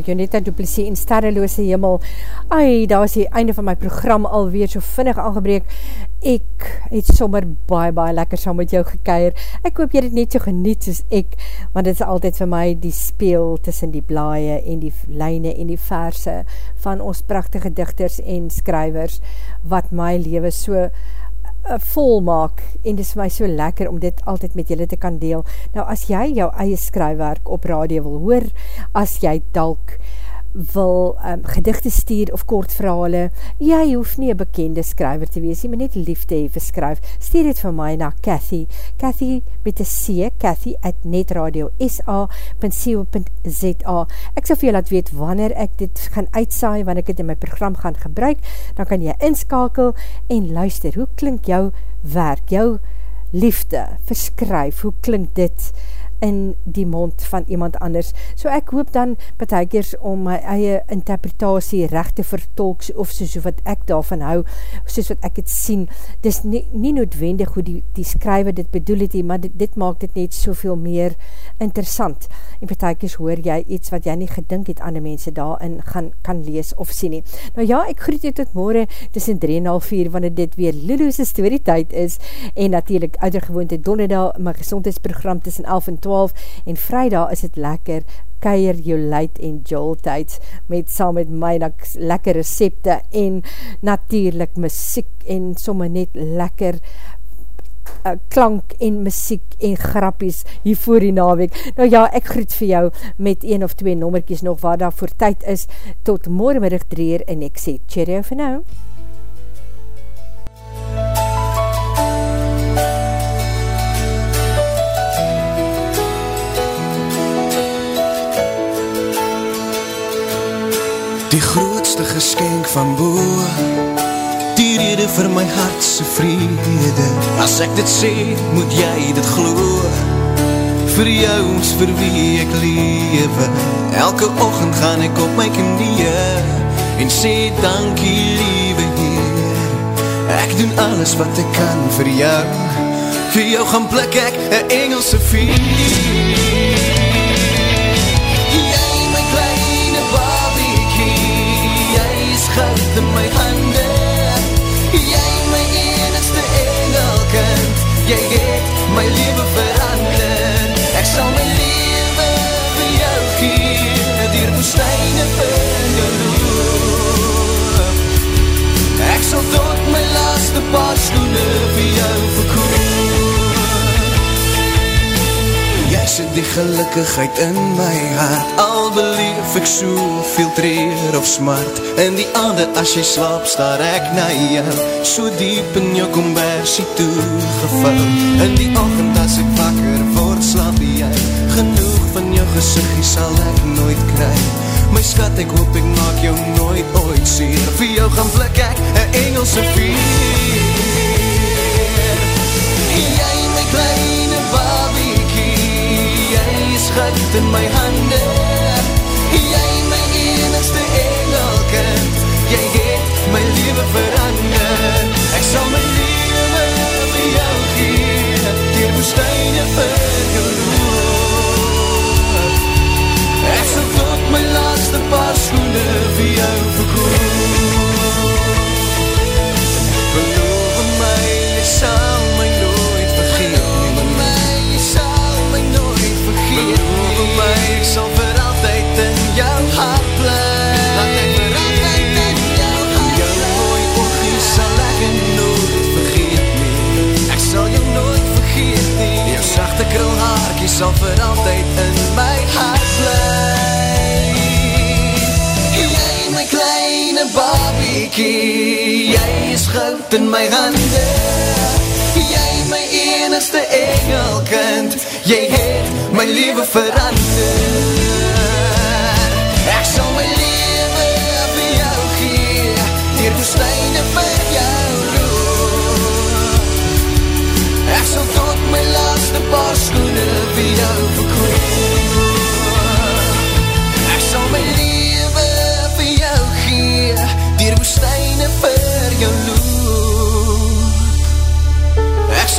Jonetta Duplessis in sterreloze hemel Ai, daar was die einde van my program alweer so vinnig aangebreek ek het sommer baie baie lekker saam met jou gekeier. Ek hoop jy het net so geniet soos ek, want dit is altyd vir my die speel tussen die blaie en die lijne en die verse van ons prachtige dichters en skrywers, wat my leven so vol maak, en dit is my so lekker om dit altyd met julle te kan deel. Nou as jy jou eie skrywerk op radio wil hoor, as jy dalk wil um, gedichte stuur of kort verhale, jy hoef nie een bekende skryver te wees, jy moet net liefde hee verskryf, stuur dit vir my na Cathy, Cathy met een C, Cathy at netradio.sa.co.za ek sal vir jy laat weet wanneer ek dit gaan uitsaai, wanneer ek dit in my program gaan gebruik, dan kan jy inskakel en luister, hoe klink jou werk, jou liefde? Verskryf, hoe klink dit, in die mond van iemand anders. So ek hoop dan betekers om my eie interpretatie recht te vertolk of soos wat ek daarvan hou, soos wat ek het sien. Dis nie, nie noodwendig hoe die, die skryver dit bedoel het, maar dit, dit maak dit net soveel meer interessant. En betekers hoor jy iets wat jy nie gedink het aan die mense daarin gaan, kan lees of sien nie. Nou ja, ek groet jy tot morgen tussen 3 en half 4, wanneer dit weer Lulu's storytijd is, en natuurlijk oudergewoonte donderdag, my gezondheidsprogram tussen 11 en 12, 12 en vrijdag is het lekker keier jou leid en jol tyd met saam met my lekker recepte en natuurlijk muziek en somme net lekker uh, klank en muziek en grappies hier voor die naweek. Nou ja, ek groet vir jou met een of twee nommerkies nog waar daar voor tyd is tot morgenmiddag dreer en ek sê cheerio vir nou. Die grootste geskenk van boe Die rede vir my hartse vrede. As ek dit sê, moet jy dit glo. Vir jou is vir wie ek lewe. Elke ochend gaan ek op my knie En sê dankie liewe Heer. Ek doen alles wat ek kan vir jou. Vir jou gaan blik ek een Engelse vier Jy het my leven verander Ek sal my leven vir jou gee Dier woestijne vir jou loop Ek sal tot my laaste paar skoene vir jou verkoop Jy sit die gelukkigheid in my hart. Al beleef ek soveel treer of smart. In die ander as jy slaap staar ek na jou. So diep in jou kombersie toegevou. In die ochend as ek wakker word slaap jy. Genoeg van jou gezichtje sal ek nooit kry. My skat, ek hoop ek maak jou nooit ooit seer. Vir jou gaan blik ek een Engelse vier. Jy my babiekie Gut in my hande. Jy my enigste engelkind Jy het my leven verander. Ek sal my leven vir jou gee. Dier woestijne vir loop Ek sal tot my laatste paar schoene vir jou verkoop vergeet Beloof my, ek sal vir altyd in jou hart blijf Dat ek vir altyd in jou hart blijf Jou mooi oogie sal ek nooit vergeet nie Ek sal jou nooit vergeet nie Jou sachte krulhaarkie sal vir altyd in my hart blijf Jy my kleine babiekie Jy is goud in my hande Jy my enigste engelkind. Jy het my leven verander Ek sal my leven vir jou gee Dier woestijne vir jou loop Ek sal tot my laatste paar skoene vir jou verkoop Ek sal my leven vir jou gee Dier woestijne vir jou loop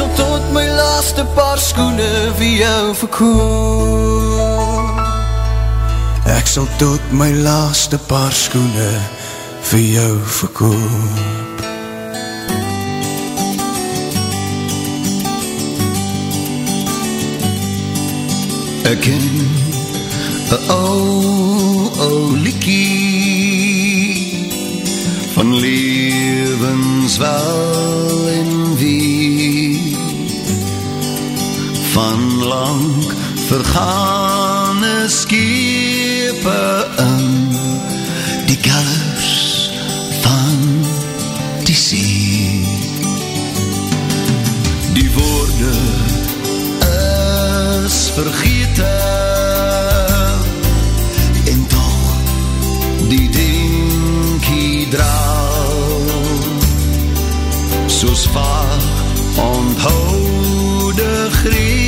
sal tot my laaste paar skoene vir jou verkoop. Ek sal tot my laaste paar skoene vir jou verkoop. Ek ken een ou, ou liekie van levenswel en van lang vergane skepe in. Die gallers van die see. Die woorde is vergete en toch die dinkie draal. Soos vaag onthoude greepies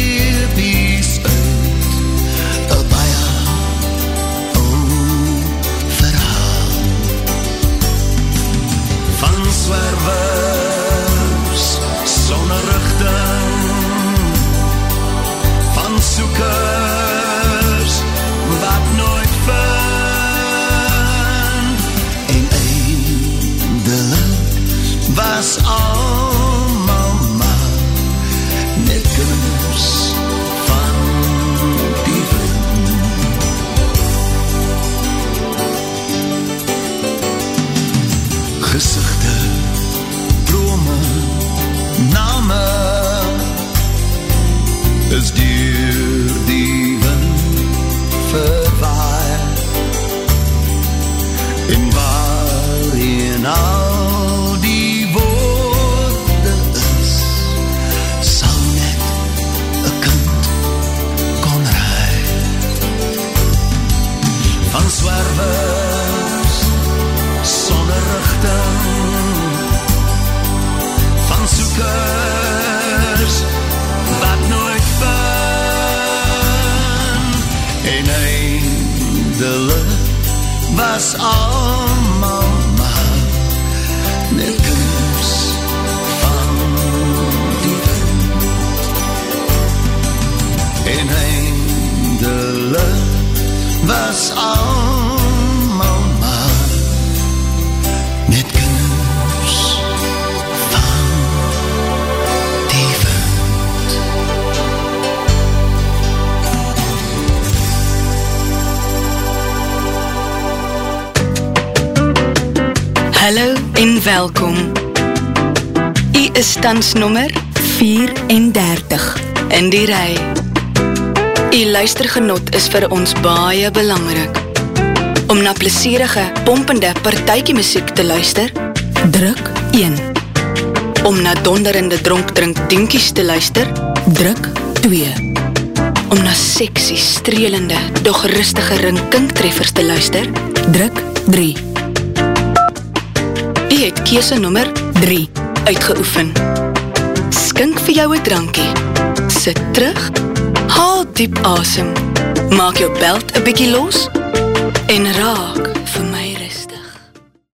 en welkom. U is tans nummer 34 in die rij. U luistergenot is vir ons baie belangrik. Om na plesierige, pompende partijkie muziek te luister, druk 1. Om na donderende dronkdrink dinkies te luister, druk 2. om na seksie, strelende, doch rustige rinkinktreffers te luister, druk 3. Die het kiese nummer 3 uitgeoefen. Skink vir jou een drankie. Sit terug, haal diep asem, maak jou belt een bykie los en raak